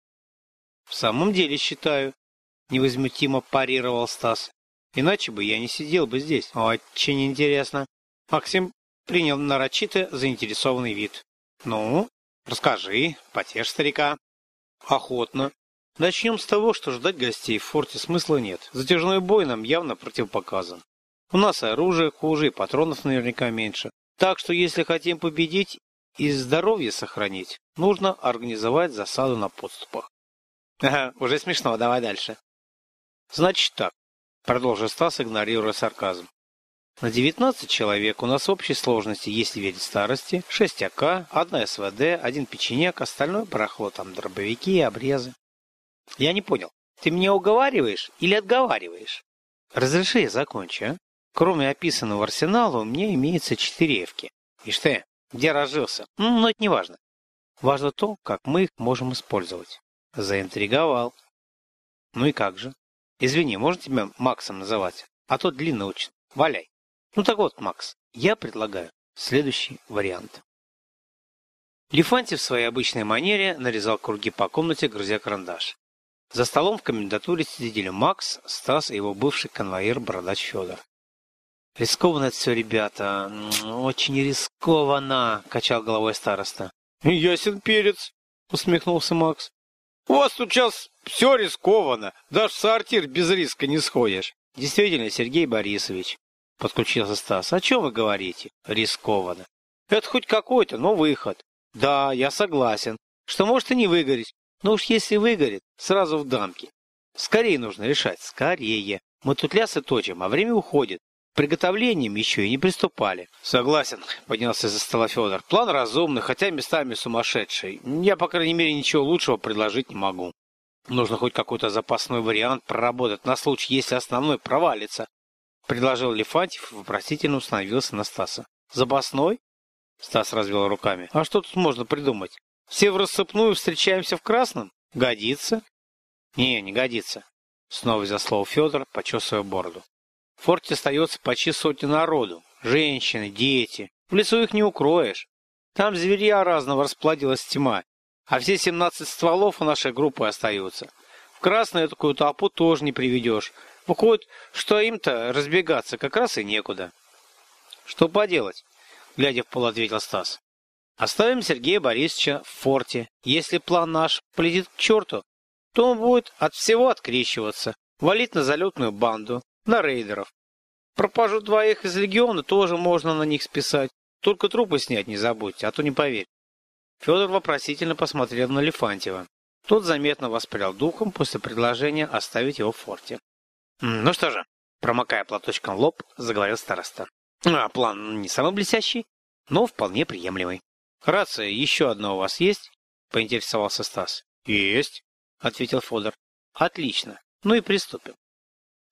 «В самом деле считаю», — невозмутимо парировал Стас. «Иначе бы я не сидел бы здесь. Очень интересно». Максим принял нарочито заинтересованный вид. Ну, расскажи, потешь старика. Охотно. Начнем с того, что ждать гостей в форте смысла нет. Затяжной бой нам явно противопоказан. У нас оружие хуже, и патронов наверняка меньше. Так что если хотим победить и здоровье сохранить, нужно организовать засаду на подступах. Ага, уже смешно, давай дальше. Значит так, продолжил Стас, игнорируя сарказм. На 19 человек у нас в общей сложности, если верить старости, 6 АК, 1 СВД, 1 печенек, остальное барахло, там дробовики и обрезы. Я не понял, ты меня уговариваешь или отговариваешь? Разреши я закончу, а? Кроме описанного арсенала, у меня имеется 4 эвки. И что я? Где разжился? Ну, но это не важно. Важно то, как мы их можем использовать. Заинтриговал. Ну и как же? Извини, можно тебя Максом называть? А то длинно очень. Валяй. Ну так вот, Макс, я предлагаю следующий вариант. Лефантьев в своей обычной манере нарезал круги по комнате, грызя карандаш. За столом в комендатуре сидели Макс, Стас и его бывший конвоир Бородач Федор. «Рискованно это все, ребята. Очень рискованно», — качал головой староста. «Ясен перец», — усмехнулся Макс. «У вас тут сейчас все рискованно. Даже в сортир без риска не сходишь». «Действительно, Сергей Борисович», — подключился Стас. «О чем вы говорите? Рискованно. Это хоть какой-то, но выход. Да, я согласен, что может и не выгореть. Но уж если выгорит, сразу в дамки. Скорее нужно решать, скорее. Мы тут лясы точим, а время уходит. Приготовлением еще и не приступали. Согласен, поднялся за стола Федор. План разумный, хотя местами сумасшедший. Я, по крайней мере, ничего лучшего предложить не могу. Нужно хоть какой-то запасной вариант проработать на случай, если основной провалится. Предложил Лефантьев и вопросительно установился на Стаса. «Запасной?» Стас развел руками. «А что тут можно придумать? Все в рассыпную встречаемся в красном? Годится?» «Не, не годится». Снова взял слово Федор, почесывая бороду. В форте остается почти сотни народу. Женщины, дети. В лесу их не укроешь. Там зверья разного расплодилась тьма. А все семнадцать стволов у нашей группы остаются. В красную такую толпу тоже не приведешь. Выходит, что им-то разбегаться как раз и некуда. Что поделать? Глядя в пол, ответил Стас. Оставим Сергея Борисовича в форте. Если план наш полетит к черту, то он будет от всего открещиваться, валить на залетную банду, на рейдеров. Пропажу двоих из легиона тоже можно на них списать. Только трупы снять не забудьте, а то не поверь. Федор вопросительно посмотрел на Лефантьева. Тот заметно воспрял духом после предложения оставить его в форте. «Ну что же», промокая платочком лоб, заговорил староста. «А план не самый блестящий, но вполне приемлемый. Рация еще одна у вас есть?» — поинтересовался Стас. «Есть», — ответил Федор. «Отлично. Ну и приступим».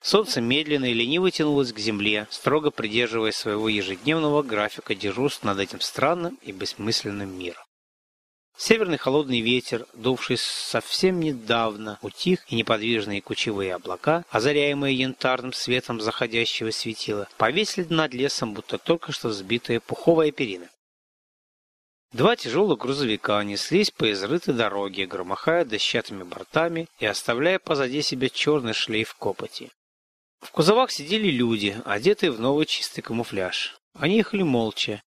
Солнце медленно и лениво тянулось к земле, строго придерживаясь своего ежедневного графика дежурств над этим странным и бессмысленным миром. Северный холодный ветер, дувший совсем недавно, утих, и неподвижные кучевые облака, озаряемые янтарным светом заходящего светила, повесили над лесом, будто только что сбитая пуховая перина. Два тяжелых грузовика неслись по изрытой дороге, громыхая дощатыми бортами и оставляя позади себя черный шлейф копоти. В кузовах сидели люди, одетые в новый чистый камуфляж. Они ехали молча,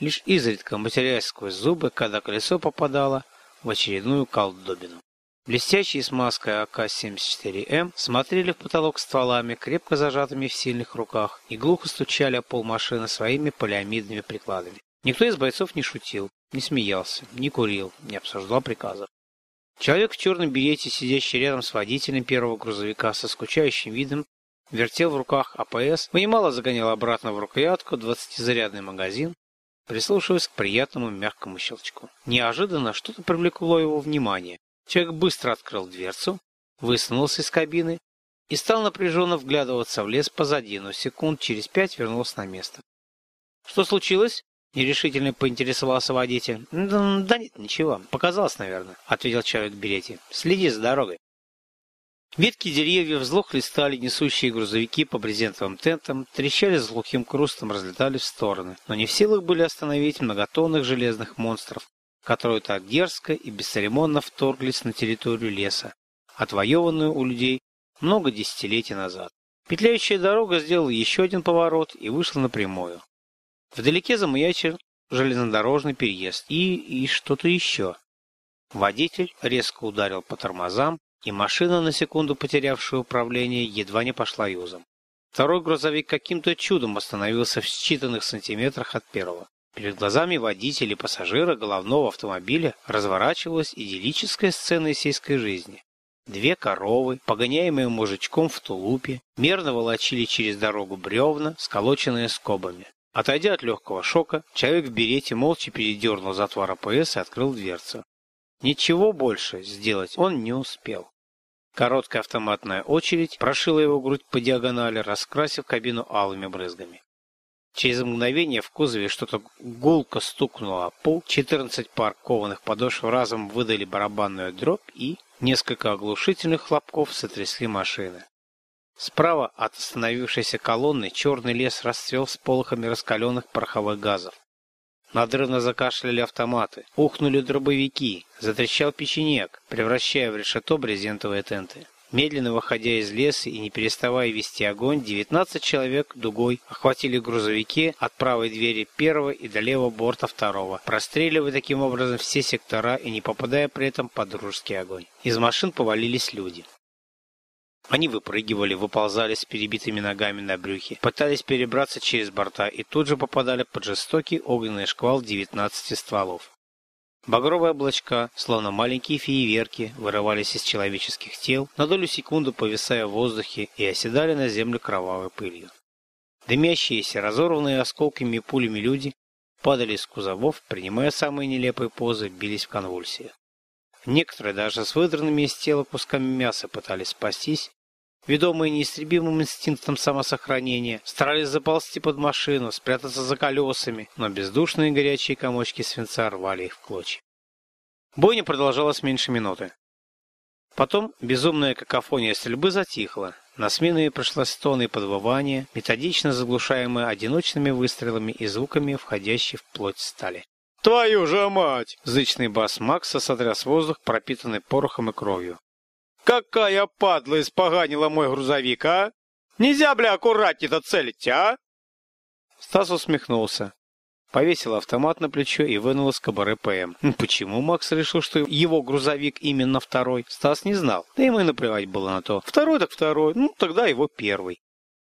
лишь изредка матерясь сквозь зубы, когда колесо попадало в очередную колдобину. Блестящие с маской АК-74М смотрели в потолок стволами, крепко зажатыми в сильных руках, и глухо стучали о пол машины своими полиамидными прикладами. Никто из бойцов не шутил, не смеялся, не курил, не обсуждал приказов. Человек в черном берете, сидящий рядом с водителем первого грузовика со скучающим видом, вертел в руках АПС, вынимал загонял обратно в рукоятку двадцатизарядный магазин, прислушиваясь к приятному мягкому щелчку. Неожиданно что-то привлекло его внимание. Человек быстро открыл дверцу, высунулся из кабины и стал напряженно вглядываться в лес позади, но секунд через пять вернулся на место. «Что случилось?» — нерешительно поинтересовался водитель. «Да, да нет, ничего. Показалось, наверное», — ответил человек в берете. «Следи за дорогой». Ветки деревьев зло хлестали несущие грузовики по брезентовым тентам, трещали с глухим крустом, разлетались в стороны, но не в силах были остановить многотонных железных монстров, которые так дерзко и бесцеремонно вторглись на территорию леса, отвоеванную у людей много десятилетий назад. Петляющая дорога сделала еще один поворот и вышла напрямую. Вдалеке замаячил железнодорожный переезд и... и что-то еще. Водитель резко ударил по тормозам, и машина, на секунду потерявшая управление, едва не пошла юзом. Второй грузовик каким-то чудом остановился в считанных сантиметрах от первого. Перед глазами водителя и пассажира головного автомобиля разворачивалась идиллическая сцена из сельской жизни. Две коровы, погоняемые мужичком в тулупе, мерно волочили через дорогу бревна, сколоченные скобами. Отойдя от легкого шока, человек в берете молча передернул затвор АПС и открыл дверцу. Ничего больше сделать он не успел. Короткая автоматная очередь прошила его грудь по диагонали, раскрасив кабину алыми брызгами. Через мгновение в кузове что-то гулко стукнуло о пол, 14 пар кованых подошв разом выдали барабанную дробь и несколько оглушительных хлопков сотрясли машины. Справа от остановившейся колонны черный лес расцвел с полохами раскаленных пороховых газов. Надрывно закашляли автоматы, ухнули дробовики, затрещал печенек, превращая в решето брезентовые тенты. Медленно выходя из леса и не переставая вести огонь, 19 человек дугой охватили грузовики от правой двери первого и до левого борта второго, простреливая таким образом все сектора и не попадая при этом под дружеский огонь. Из машин повалились люди. Они выпрыгивали, выползали с перебитыми ногами на брюхе, пытались перебраться через борта и тут же попадали под жестокий огненный шквал 19 стволов. Багровые облачка, словно маленькие фейерверки, вырывались из человеческих тел, на долю секунды повисая в воздухе и оседали на землю кровавой пылью. Дымящиеся, разорванные осколками и пулями люди падали из кузовов, принимая самые нелепые позы, бились в конвульсиях. Некоторые даже с выдранными из тела кусками мяса пытались спастись, ведомые неистребимым инстинктом самосохранения, старались заползти под машину, спрятаться за колесами, но бездушные горячие комочки свинца рвали их в клочья. Бойня продолжалась меньше минуты. Потом безумная какофония стрельбы затихла. На смену ей пришло стоны и подвывания, методично заглушаемые одиночными выстрелами и звуками, входящей в плоть стали. «Твою же мать!» Зычный бас Макса сотряс воздух, пропитанный порохом и кровью. Какая падла испоганила мой грузовик, а? Нельзя, бля, аккуратнее-то целить, а? Стас усмехнулся. Повесил автомат на плечо и вынул из кобуры ПМ. Почему Макс решил, что его грузовик именно второй? Стас не знал. Да ему и наплевать было на то. Второй так второй. Ну, тогда его первый.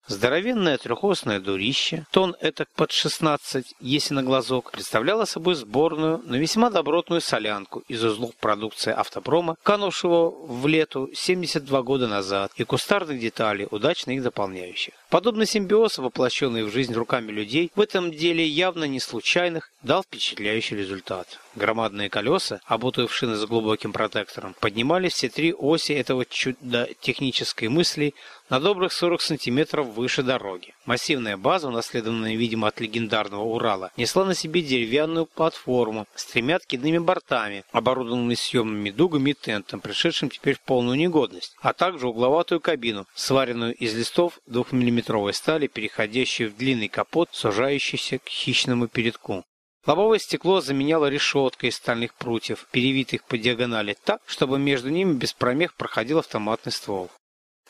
Здоровенное трехосное дурище, тон этак под 16, если на глазок, представляло собой сборную, но весьма добротную солянку из узлов продукции автопрома, канувшего в лету 72 года назад, и кустарных деталей, удачно их дополняющих. Подобный симбиоз, воплощенный в жизнь руками людей, в этом деле явно не случайных, дал впечатляющий результат. Громадные колеса, обутые шины с глубоким протектором, поднимали все три оси этого чуда технической мысли на добрых 40 сантиметров выше дороги. Массивная база, унаследованная, видимо, от легендарного Урала, несла на себе деревянную платформу с тремя откидными бортами, оборудованными съемными дугами и тентом, пришедшим теперь в полную негодность, а также угловатую кабину, сваренную из листов 2-миллиметровой стали, переходящую в длинный капот, сужающийся к хищному передку. Лобовое стекло заменяло решеткой из стальных прутьев, перевитых по диагонали так, чтобы между ними без промех проходил автоматный ствол.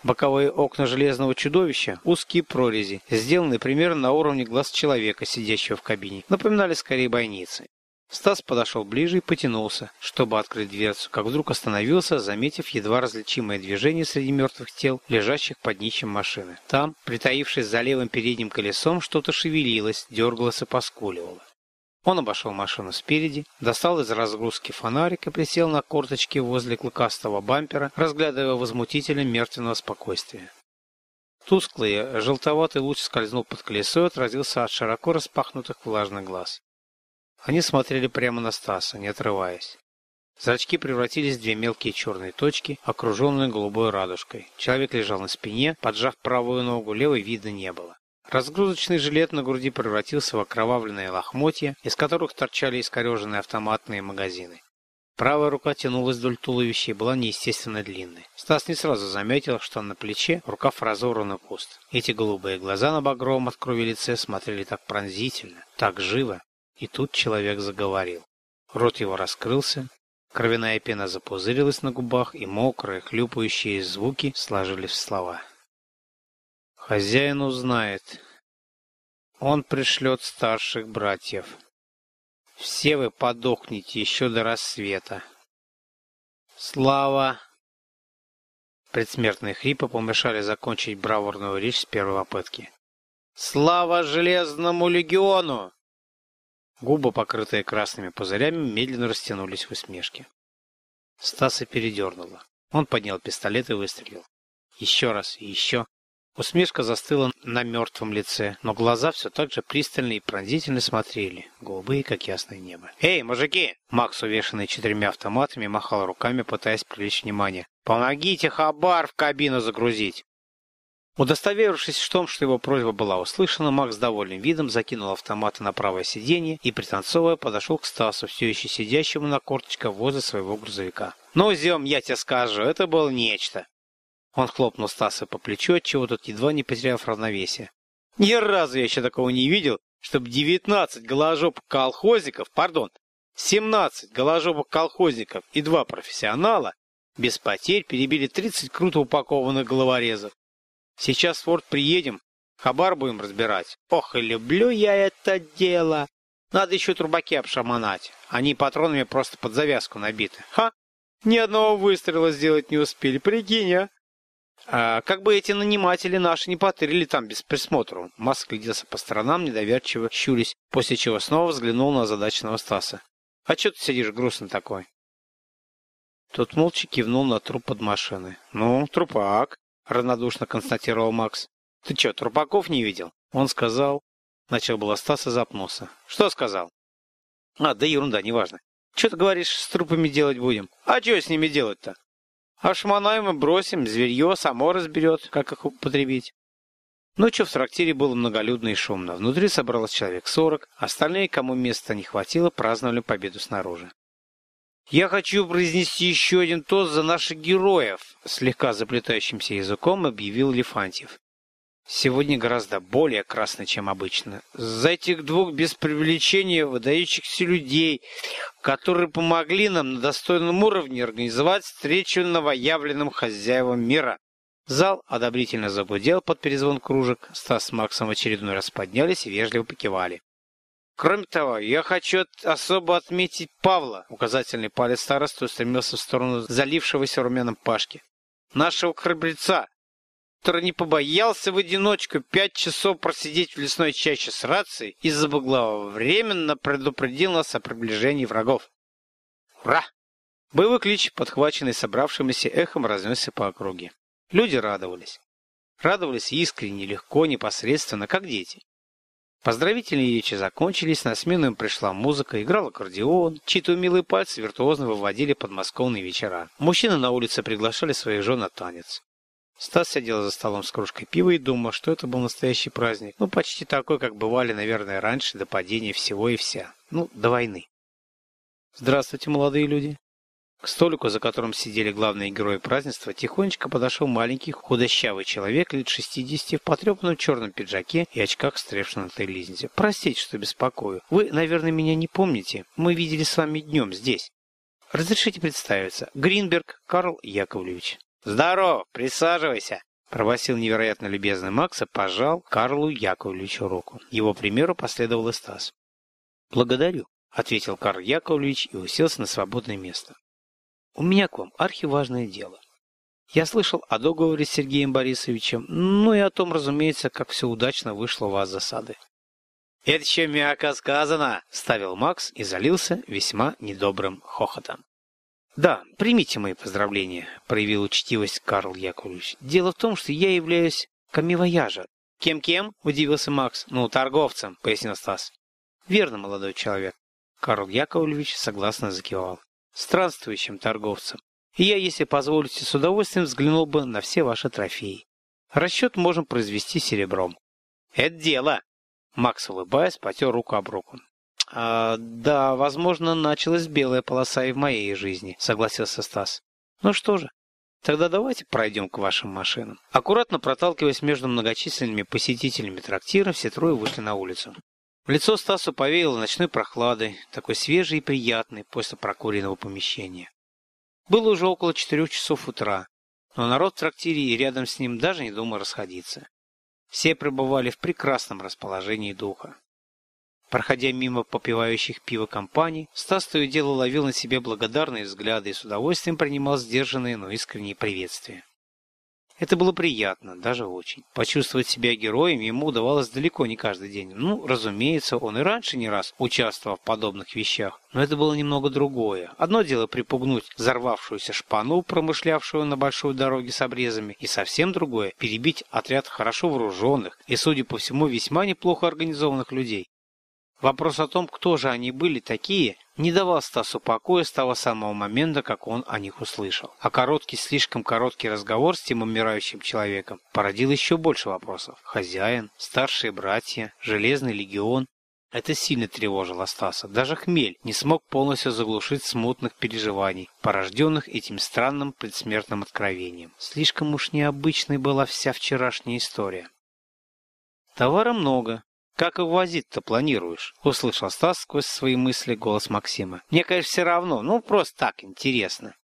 Боковые окна железного чудовища, узкие прорези, сделанные примерно на уровне глаз человека, сидящего в кабине, напоминали скорее бойницы. Стас подошел ближе и потянулся, чтобы открыть дверцу, как вдруг остановился, заметив едва различимое движение среди мертвых тел, лежащих под днищем машины. Там, притаившись за левым передним колесом, что-то шевелилось, дергалось и поскуливало. Он обошел машину спереди, достал из разгрузки фонарик и присел на корточки возле клыкастого бампера, разглядывая возмутителя мертвенного спокойствия. Тусклый, желтоватый луч скользнул под колесо и отразился от широко распахнутых влажных глаз. Они смотрели прямо на Стаса, не отрываясь. Зрачки превратились в две мелкие черные точки, окруженные голубой радужкой. Человек лежал на спине, поджав правую ногу, левой вида не было. Разгрузочный жилет на груди превратился в окровавленные лохмотья, из которых торчали искореженные автоматные магазины. Правая рука тянулась вдоль туловища и была неестественно длинной. Стас не сразу заметил, что на плече рукав разорван и пуст. Эти голубые глаза на багровом от крови лице смотрели так пронзительно, так живо. И тут человек заговорил. Рот его раскрылся, кровяная пена запузырилась на губах, и мокрые, хлюпающие звуки сложились в слова. Хозяин узнает. Он пришлет старших братьев. Все вы подохнете еще до рассвета. Слава! Предсмертные хрипы помешали закончить бравурную речь с первой попытки. «Слава Железному легиону!» Губы, покрытые красными пузырями, медленно растянулись в усмешке. Стаса передернуло. Он поднял пистолет и выстрелил. Еще раз и еще. Усмешка застыла на мертвом лице, но глаза все так же пристально и пронзительно смотрели, голубые, как ясное небо. «Эй, мужики!» Макс, увешанный четырьмя автоматами, махал руками, пытаясь привлечь внимание. «Помогите хабар в кабину загрузить!» Удостоверившись в том, что его просьба была услышана, Макс довольным видом закинул автоматы на правое сиденье и, пританцовывая, подошел к Стасу, все еще сидящему на корточках возле своего грузовика. «Ну, Зем, я тебе скажу, это было нечто!» Он хлопнул Стаса по плечу, отчего тот едва не потеряв равновесие. Ни разу я еще такого не видел, чтобы девятнадцать голожопых колхозников, пардон, семнадцать голожопых колхозников и два профессионала без потерь перебили тридцать круто упакованных головорезов. Сейчас в форт приедем, хабар будем разбирать. Ох, и люблю я это дело. Надо еще трубаки обшаманать. Они патронами просто под завязку набиты. Ха! Ни одного выстрела сделать не успели, прикинь, а? А, как бы эти наниматели наши не потырили там без присмотра. Маск гляделся по сторонам, недоверчиво щурясь, после чего снова взглянул на задачного Стаса. «А что ты сидишь грустно такой?» Тот молча кивнул на труп под машиной. «Ну, трупак», — равнодушно констатировал Макс. «Ты что, трупаков не видел?» Он сказал... Начал было Стас и запнулся. «Что сказал?» «А, да ерунда, неважно. Что ты говоришь, с трупами делать будем?» «А что с ними делать-то?» А шманаем мы бросим, зверье само разберет, как их употребить. Ночью в трактире было многолюдно и шумно. Внутри собралось человек сорок, остальные, кому места не хватило, праздновали победу снаружи. «Я хочу произнести еще один тост за наших героев», — слегка заплетающимся языком объявил Лефантьев. Сегодня гораздо более красный, чем обычно. За этих двух без привлечения выдающихся людей, которые помогли нам на достойном уровне организовать встречу новоявленным хозяевам мира. Зал одобрительно загудел под перезвон кружек. Стас с Максом в очередной раз поднялись и вежливо покивали. Кроме того, я хочу особо отметить Павла. Указательный палец старосты устремился в сторону залившегося румяном Пашки. Нашего храбреца, который не побоялся в одиночку пять часов просидеть в лесной чаще с рацией и заблаговременно предупредил нас о приближении врагов. Ура! Боевой клич, подхваченный собравшимися эхом, разнесся по округе. Люди радовались. Радовались искренне, легко, непосредственно, как дети. Поздравительные речи закончились, на смену им пришла музыка, играл аккордеон, чьи-то умелые пальцы виртуозно выводили подмосковные вечера. Мужчины на улице приглашали своих жен на танец. Стас сидел за столом с кружкой пива и думал, что это был настоящий праздник. Ну, почти такой, как бывали, наверное, раньше, до падения всего и вся. Ну, до войны. Здравствуйте, молодые люди. К столику, за которым сидели главные герои празднества, тихонечко подошел маленький худощавый человек лет 60 в потрепанном черном пиджаке и очках с тревшинатой линзе. Простите, что беспокою. Вы, наверное, меня не помните. Мы видели с вами днем здесь. Разрешите представиться. Гринберг Карл Яковлевич. «Здорово, присаживайся!» Пробасил невероятно любезный Макс и пожал Карлу Яковлевичу руку. Его примеру последовал и Стас. «Благодарю», — ответил Карл Яковлевич и уселся на свободное место. «У меня к вам архиважное дело. Я слышал о договоре с Сергеем Борисовичем, ну и о том, разумеется, как все удачно вышло у вас засады. «Это еще мягко сказано!» — ставил Макс и залился весьма недобрым хохотом. «Да, примите мои поздравления», — проявил учтивость Карл Яковлевич. «Дело в том, что я являюсь камевояжа». «Кем-кем?» — удивился Макс. «Ну, торговцем», — пояснил Стас. «Верно, молодой человек». Карл Яковлевич согласно закивал. «Странствующим торговцем. И я, если позволите, с удовольствием взглянул бы на все ваши трофеи. Расчет можем произвести серебром». «Это дело!» Макс, улыбаясь, потер руку об руку. А, да, возможно, началась белая полоса и в моей жизни, согласился Стас. Ну что же, тогда давайте пройдем к вашим машинам. Аккуратно проталкиваясь между многочисленными посетителями трактира, все трое вышли на улицу. В лицо Стасу повеяло ночной прохладой, такой свежей и приятной после прокуренного помещения. Было уже около четырех часов утра, но народ в трактире и рядом с ним даже не думал расходиться. Все пребывали в прекрасном расположении духа. Проходя мимо попивающих пиво компаний, Стас то и дело ловил на себе благодарные взгляды и с удовольствием принимал сдержанные, но искренние приветствия. Это было приятно, даже очень. Почувствовать себя героем ему удавалось далеко не каждый день. Ну, разумеется, он и раньше не раз участвовал в подобных вещах, но это было немного другое. Одно дело припугнуть взорвавшуюся шпану, промышлявшую на большой дороге с обрезами, и совсем другое – перебить отряд хорошо вооруженных и, судя по всему, весьма неплохо организованных людей. Вопрос о том, кто же они были такие, не давал Стасу покоя с того самого момента, как он о них услышал. А короткий, слишком короткий разговор с тем умирающим человеком породил еще больше вопросов. Хозяин, старшие братья, Железный легион. Это сильно тревожило Стаса. Даже хмель не смог полностью заглушить смутных переживаний, порожденных этим странным предсмертным откровением. Слишком уж необычной была вся вчерашняя история. Товара много, «Как его возить-то планируешь?» — услышал Стас сквозь свои мысли голос Максима. «Мне, конечно, все равно, ну, просто так, интересно».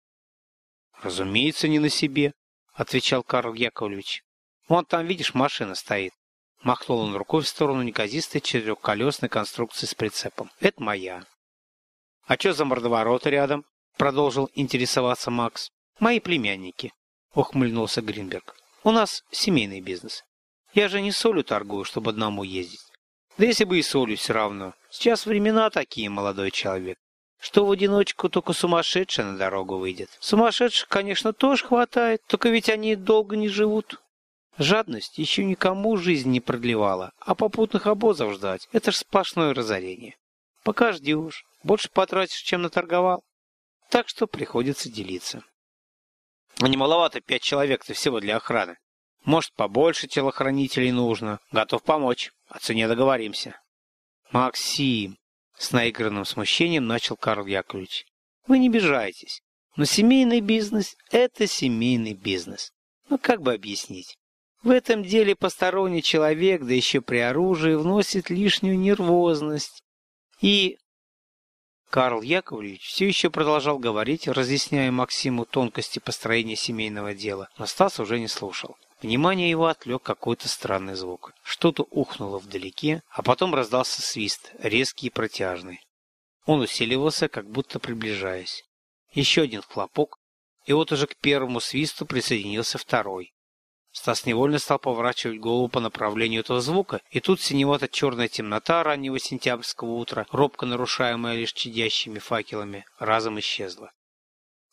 «Разумеется, не на себе», — отвечал Карл Яковлевич. «Вон там, видишь, машина стоит». Махнул он рукой в сторону неказистой четырехколесной конструкции с прицепом. «Это моя». «А что за мордовороты рядом?» — продолжил интересоваться Макс. «Мои племянники», — ухмыльнулся Гринберг. «У нас семейный бизнес. Я же не солью торгую, чтобы одному ездить. Да если бы и солью все равно. Сейчас времена такие, молодой человек. Что в одиночку только сумасшедший на дорогу выйдет. Сумасшедших, конечно, тоже хватает, только ведь они долго не живут. Жадность еще никому жизнь не продлевала, а попутных обозов ждать – это ж сплошное разорение. Пока ждешь, больше потратишь, чем наторговал. Так что приходится делиться. А не маловато пять человек-то всего для охраны. Может, побольше телохранителей нужно. Готов помочь. О цене договоримся. Максим, с наигранным смущением начал Карл Яковлевич. Вы не обижайтесь. Но семейный бизнес – это семейный бизнес. Ну, как бы объяснить? В этом деле посторонний человек, да еще при оружии, вносит лишнюю нервозность. И Карл Яковлевич все еще продолжал говорить, разъясняя Максиму тонкости построения семейного дела, но Стас уже не слушал. Внимание его отвлек какой-то странный звук. Что-то ухнуло вдалеке, а потом раздался свист, резкий и протяжный. Он усиливался, как будто приближаясь. Еще один хлопок, и вот уже к первому свисту присоединился второй. Стас невольно стал поворачивать голову по направлению этого звука, и тут синевато-черная темнота раннего сентябрьского утра, робко нарушаемая лишь чадящими факелами, разом исчезла.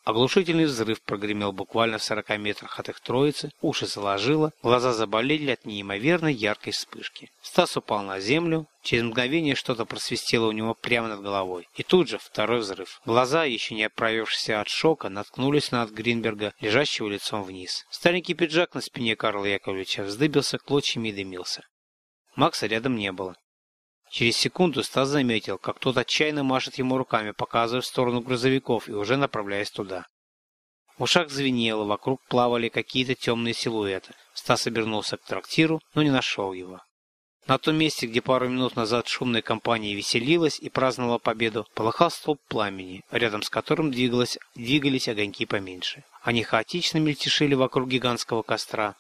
Оглушительный взрыв прогремел буквально в сорока метрах от их троицы, уши заложило, глаза заболели от неимоверно яркой вспышки. Стас упал на землю, через мгновение что-то просвистело у него прямо над головой. И тут же второй взрыв. Глаза, еще не оправившиеся от шока, наткнулись на от Гринберга, лежащего лицом вниз. Старенький пиджак на спине Карла Яковлевича вздыбился клочьями и дымился. Макса рядом не было. Через секунду Стас заметил, как тот отчаянно машет ему руками, показывая в сторону грузовиков и уже направляясь туда. В ушах звенело, вокруг плавали какие-то темные силуэты. Стас обернулся к трактиру, но не нашел его. На том месте, где пару минут назад шумная компания веселилась и праздновала победу, полыхал столб пламени, рядом с которым двигались огоньки поменьше. Они хаотично мельтешили вокруг гигантского костра,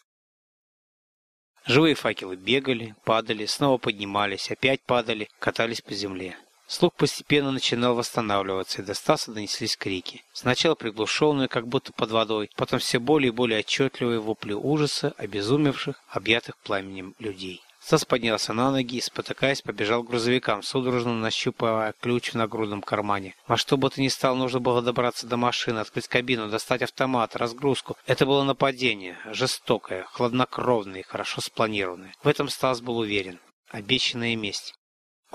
Живые факелы бегали, падали, снова поднимались, опять падали, катались по земле. Слух постепенно начинал восстанавливаться, и до Стаса донеслись крики. Сначала приглушенные, как будто под водой, потом все более и более отчетливые вопли ужаса, обезумевших, объятых пламенем людей. Стас поднялся на ноги и, спотыкаясь, побежал к грузовикам, судорожно нащупывая ключ в нагрудном кармане. Во что бы то ни стало, нужно было добраться до машины, открыть кабину, достать автомат, разгрузку. Это было нападение, жестокое, хладнокровное и хорошо спланированное. В этом Стас был уверен. Обещанная месть.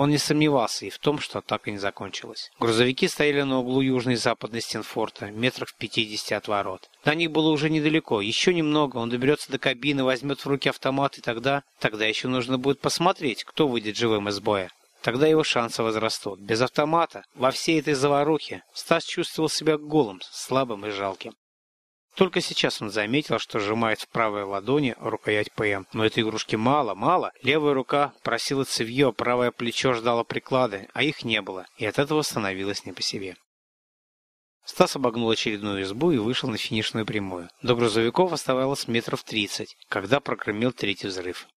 Он не сомневался и в том, что атака не закончилась. Грузовики стояли на углу южной и западной стен форта, метрах в пятидесяти от ворот. До них было уже недалеко. Еще немного, он доберется до кабины, возьмет в руки автомат, и тогда... Тогда еще нужно будет посмотреть, кто выйдет живым из боя. Тогда его шансы возрастут. Без автомата, во всей этой заварухе, Стас чувствовал себя голым, слабым и жалким. Только сейчас он заметил, что сжимает в правой ладони рукоять ПМ. Но этой игрушки мало, мало. Левая рука просила цевье, правое плечо ждало приклады, а их не было, и от этого становилось не по себе. Стас обогнул очередную избу и вышел на финишную прямую. До грузовиков оставалось метров тридцать, когда прогремел третий взрыв.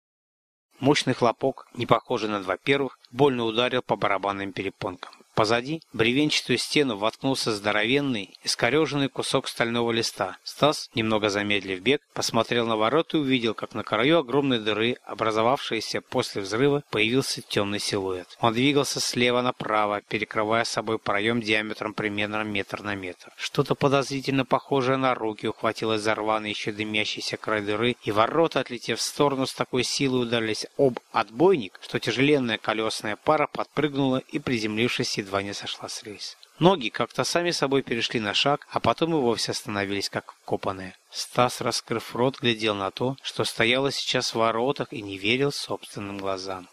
Мощный хлопок, не похожий на два первых, больно ударил по барабанным перепонкам. Позади бревенчатую стену воткнулся здоровенный, искореженный кусок стального листа. Стас, немного замедлив бег, посмотрел на ворота и увидел, как на краю огромной дыры, образовавшейся после взрыва, появился темный силуэт. Он двигался слева направо, перекрывая собой проем диаметром примерно метр на метр. Что-то подозрительно похожее на руки ухватилось за рваный еще дымящийся край дыры, и ворота, отлетев в сторону, с такой силой ударились об отбойник, что тяжеленная колесная пара подпрыгнула и, приземлившись, едва не сошла с рельс. Ноги как-то сами собой перешли на шаг, а потом и вовсе остановились, как вкопанные. Стас, раскрыв рот, глядел на то, что стояло сейчас в воротах, и не верил собственным глазам.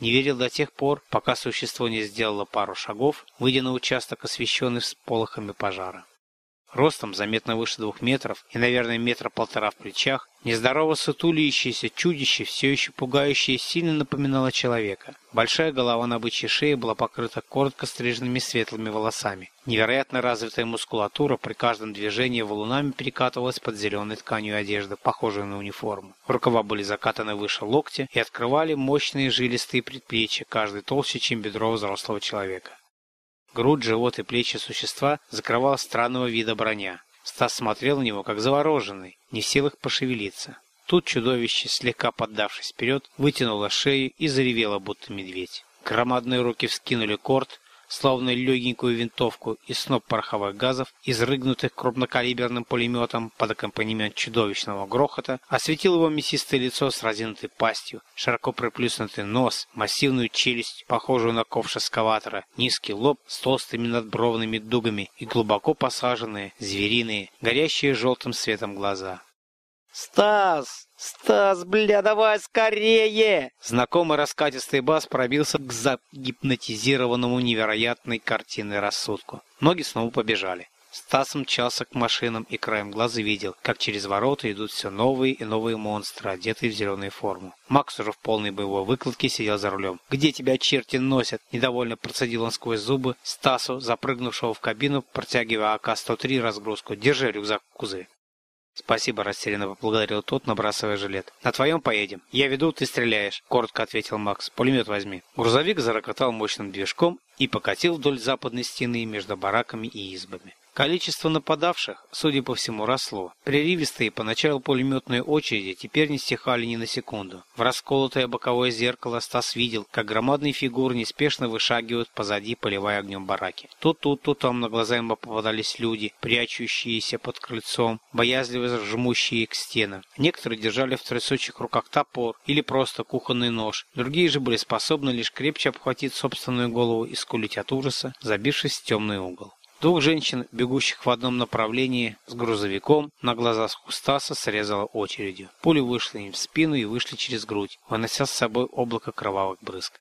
Не верил до тех пор, пока существо не сделало пару шагов, выйдя на участок, освещенный всполохами пожара. Ростом заметно выше двух метров и, наверное, метра полтора в плечах, нездорово сутулиющееся чудище, все еще пугающее, сильно напоминало человека. Большая голова на бычьей шее была покрыта коротко стриженными светлыми волосами. Невероятно развитая мускулатура при каждом движении валунами перекатывалась под зеленой тканью одежды, похожей на униформу. Рукава были закатаны выше локтя и открывали мощные жилистые предплечья, каждый толще, чем бедро взрослого человека. Грудь, живот и плечи существа закрывала странного вида броня. Стас смотрел на него, как завороженный, не в силах пошевелиться. Тут чудовище, слегка поддавшись вперед, вытянуло шею и заревело, будто медведь. Громадные руки вскинули корт, словно легенькую винтовку и сноп пороховых газов, изрыгнутых крупнокалиберным пулеметом под аккомпанемент чудовищного грохота, осветил его мясистое лицо с разинутой пастью, широко приплюснутый нос, массивную челюсть, похожую на ковш эскаватора, низкий лоб с толстыми надбровными дугами и глубоко посаженные, звериные, горящие желтым светом глаза. «Стас! Стас, бля, давай скорее!» Знакомый раскатистый бас пробился к загипнотизированному невероятной картиной рассудку. Ноги снова побежали. Стас мчался к машинам и краем глаза видел, как через ворота идут все новые и новые монстры, одетые в зеленую форму. Макс уже в полной боевой выкладке сидел за рулем. «Где тебя черти носят?» Недовольно процедил он сквозь зубы Стасу, запрыгнувшего в кабину, протягивая АК-103 разгрузку. «Держи рюкзак в кузове». «Спасибо», — растерянно поблагодарил тот, набрасывая жилет. «На твоем поедем. Я веду, ты стреляешь», — коротко ответил Макс. «Пулемет возьми». Грузовик зарокотал мощным движком и покатил вдоль западной стены между бараками и избами. Количество нападавших, судя по всему, росло. Прерывистые поначалу пулеметные очереди теперь не стихали ни на секунду. В расколотое боковое зеркало Стас видел, как громадные фигуры неспешно вышагивают позади, поливая огнем бараки. Тут тут, тут там на глаза ему попадались люди, прячущиеся под крыльцом, боязливо жмущие к стенам. Некоторые держали в трясучих руках топор или просто кухонный нож. Другие же были способны лишь крепче обхватить собственную голову и скулить от ужаса, забившись в темный угол. Двух женщин, бегущих в одном направлении с грузовиком, на глазах у Стаса срезала очередью. Пули вышли им в спину и вышли через грудь, вынося с собой облако кровавых брызг.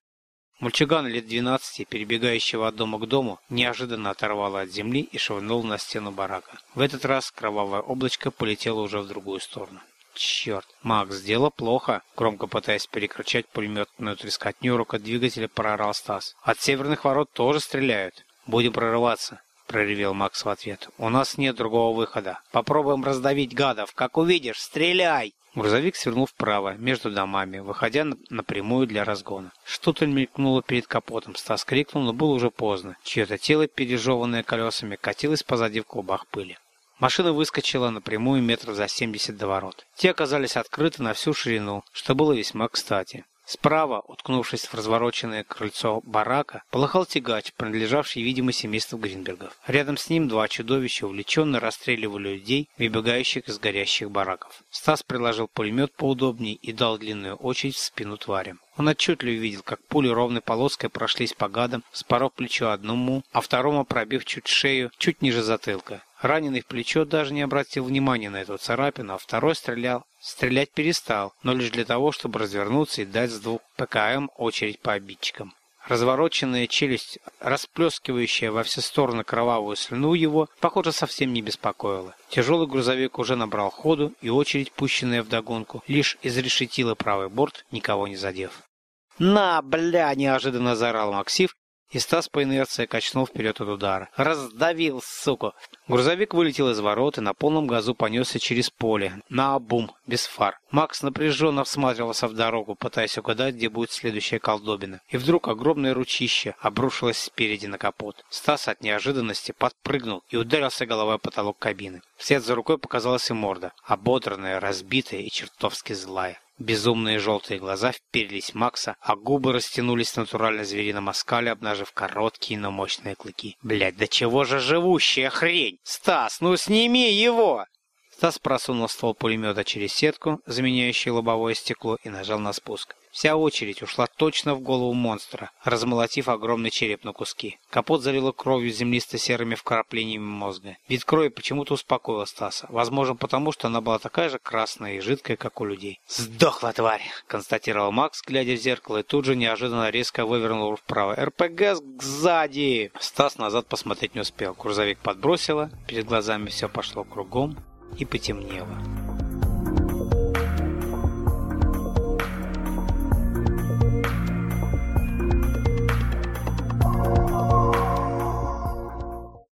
Мальчуган лет двенадцати, перебегающего от дома к дому, неожиданно оторвало от земли и швырнул на стену барака. В этот раз кровавое облачко полетело уже в другую сторону. «Черт! Макс, дело плохо!» Громко пытаясь перекричать пулеметную трескотню, от двигателя проорал Стас. «От северных ворот тоже стреляют. Будем прорываться!» — проревел Макс в ответ. «У нас нет другого выхода. Попробуем раздавить гадов. Как увидишь, стреляй!» Грузовик свернул вправо, между домами, выходя напрямую для разгона. Что-то мелькнуло перед капотом. Стас крикнул, но было уже поздно. Чье-то тело, пережеванное колесами, катилось позади в клубах пыли. Машина выскочила напрямую метров за 70 до ворот. Те оказались открыты на всю ширину, что было весьма кстати. Справа, уткнувшись в развороченное крыльцо барака, полыхал тягач, принадлежавший, видимо, семейству Гринбергов. Рядом с ним два чудовища увлеченно расстреливали людей, выбегающих из горящих бараков. Стас приложил пулемет поудобнее и дал длинную очередь в спину тварям. Он отчетливо видел, как пули ровной полоской прошлись по гадам, споров плечо одному, а второму пробив чуть шею, чуть ниже затылка. Раненый в плечо даже не обратил внимания на эту царапину, а второй стрелял. Стрелять перестал, но лишь для того, чтобы развернуться и дать с двух ПКМ очередь по обидчикам. Развороченная челюсть, расплескивающая во все стороны кровавую слюну его, похоже, совсем не беспокоила. Тяжелый грузовик уже набрал ходу, и очередь, пущенная вдогонку, лишь изрешетила правый борт, никого не задев. «На, бля!» – неожиданно заорал Максив И Стас по инерции качнул вперед от удара. Раздавил, сука! Грузовик вылетел из ворот и на полном газу понесся через поле, на обум, без фар. Макс напряженно всматривался в дорогу, пытаясь угадать, где будет следующая колдобина. И вдруг огромное ручище обрушилось спереди на капот. Стас от неожиданности подпрыгнул и ударился головой о потолок кабины. Вслед за рукой показалась и морда, ободранная, разбитая и чертовски злая. Безумные желтые глаза вперлись Макса, а губы растянулись натурально зверином оскале, обнажив короткие, но мощные клыки. Блять, да чего же живущая хрень? Стас, ну сними его! Стас просунул ствол пулемета через сетку, заменяющую лобовое стекло, и нажал на спуск. Вся очередь ушла точно в голову монстра, размолотив огромный череп на куски. Капот залило кровью землисто-серыми вкраплениями мозга. Вид крови почему-то успокоил Стаса. Возможно, потому что она была такая же красная и жидкая, как у людей. «Сдохла тварь!» — констатировал Макс, глядя в зеркало, и тут же неожиданно резко вывернул вправо. «РПГ сзади!» Стас назад посмотреть не успел. Грузовик подбросило, перед глазами все пошло кругом и потемнело.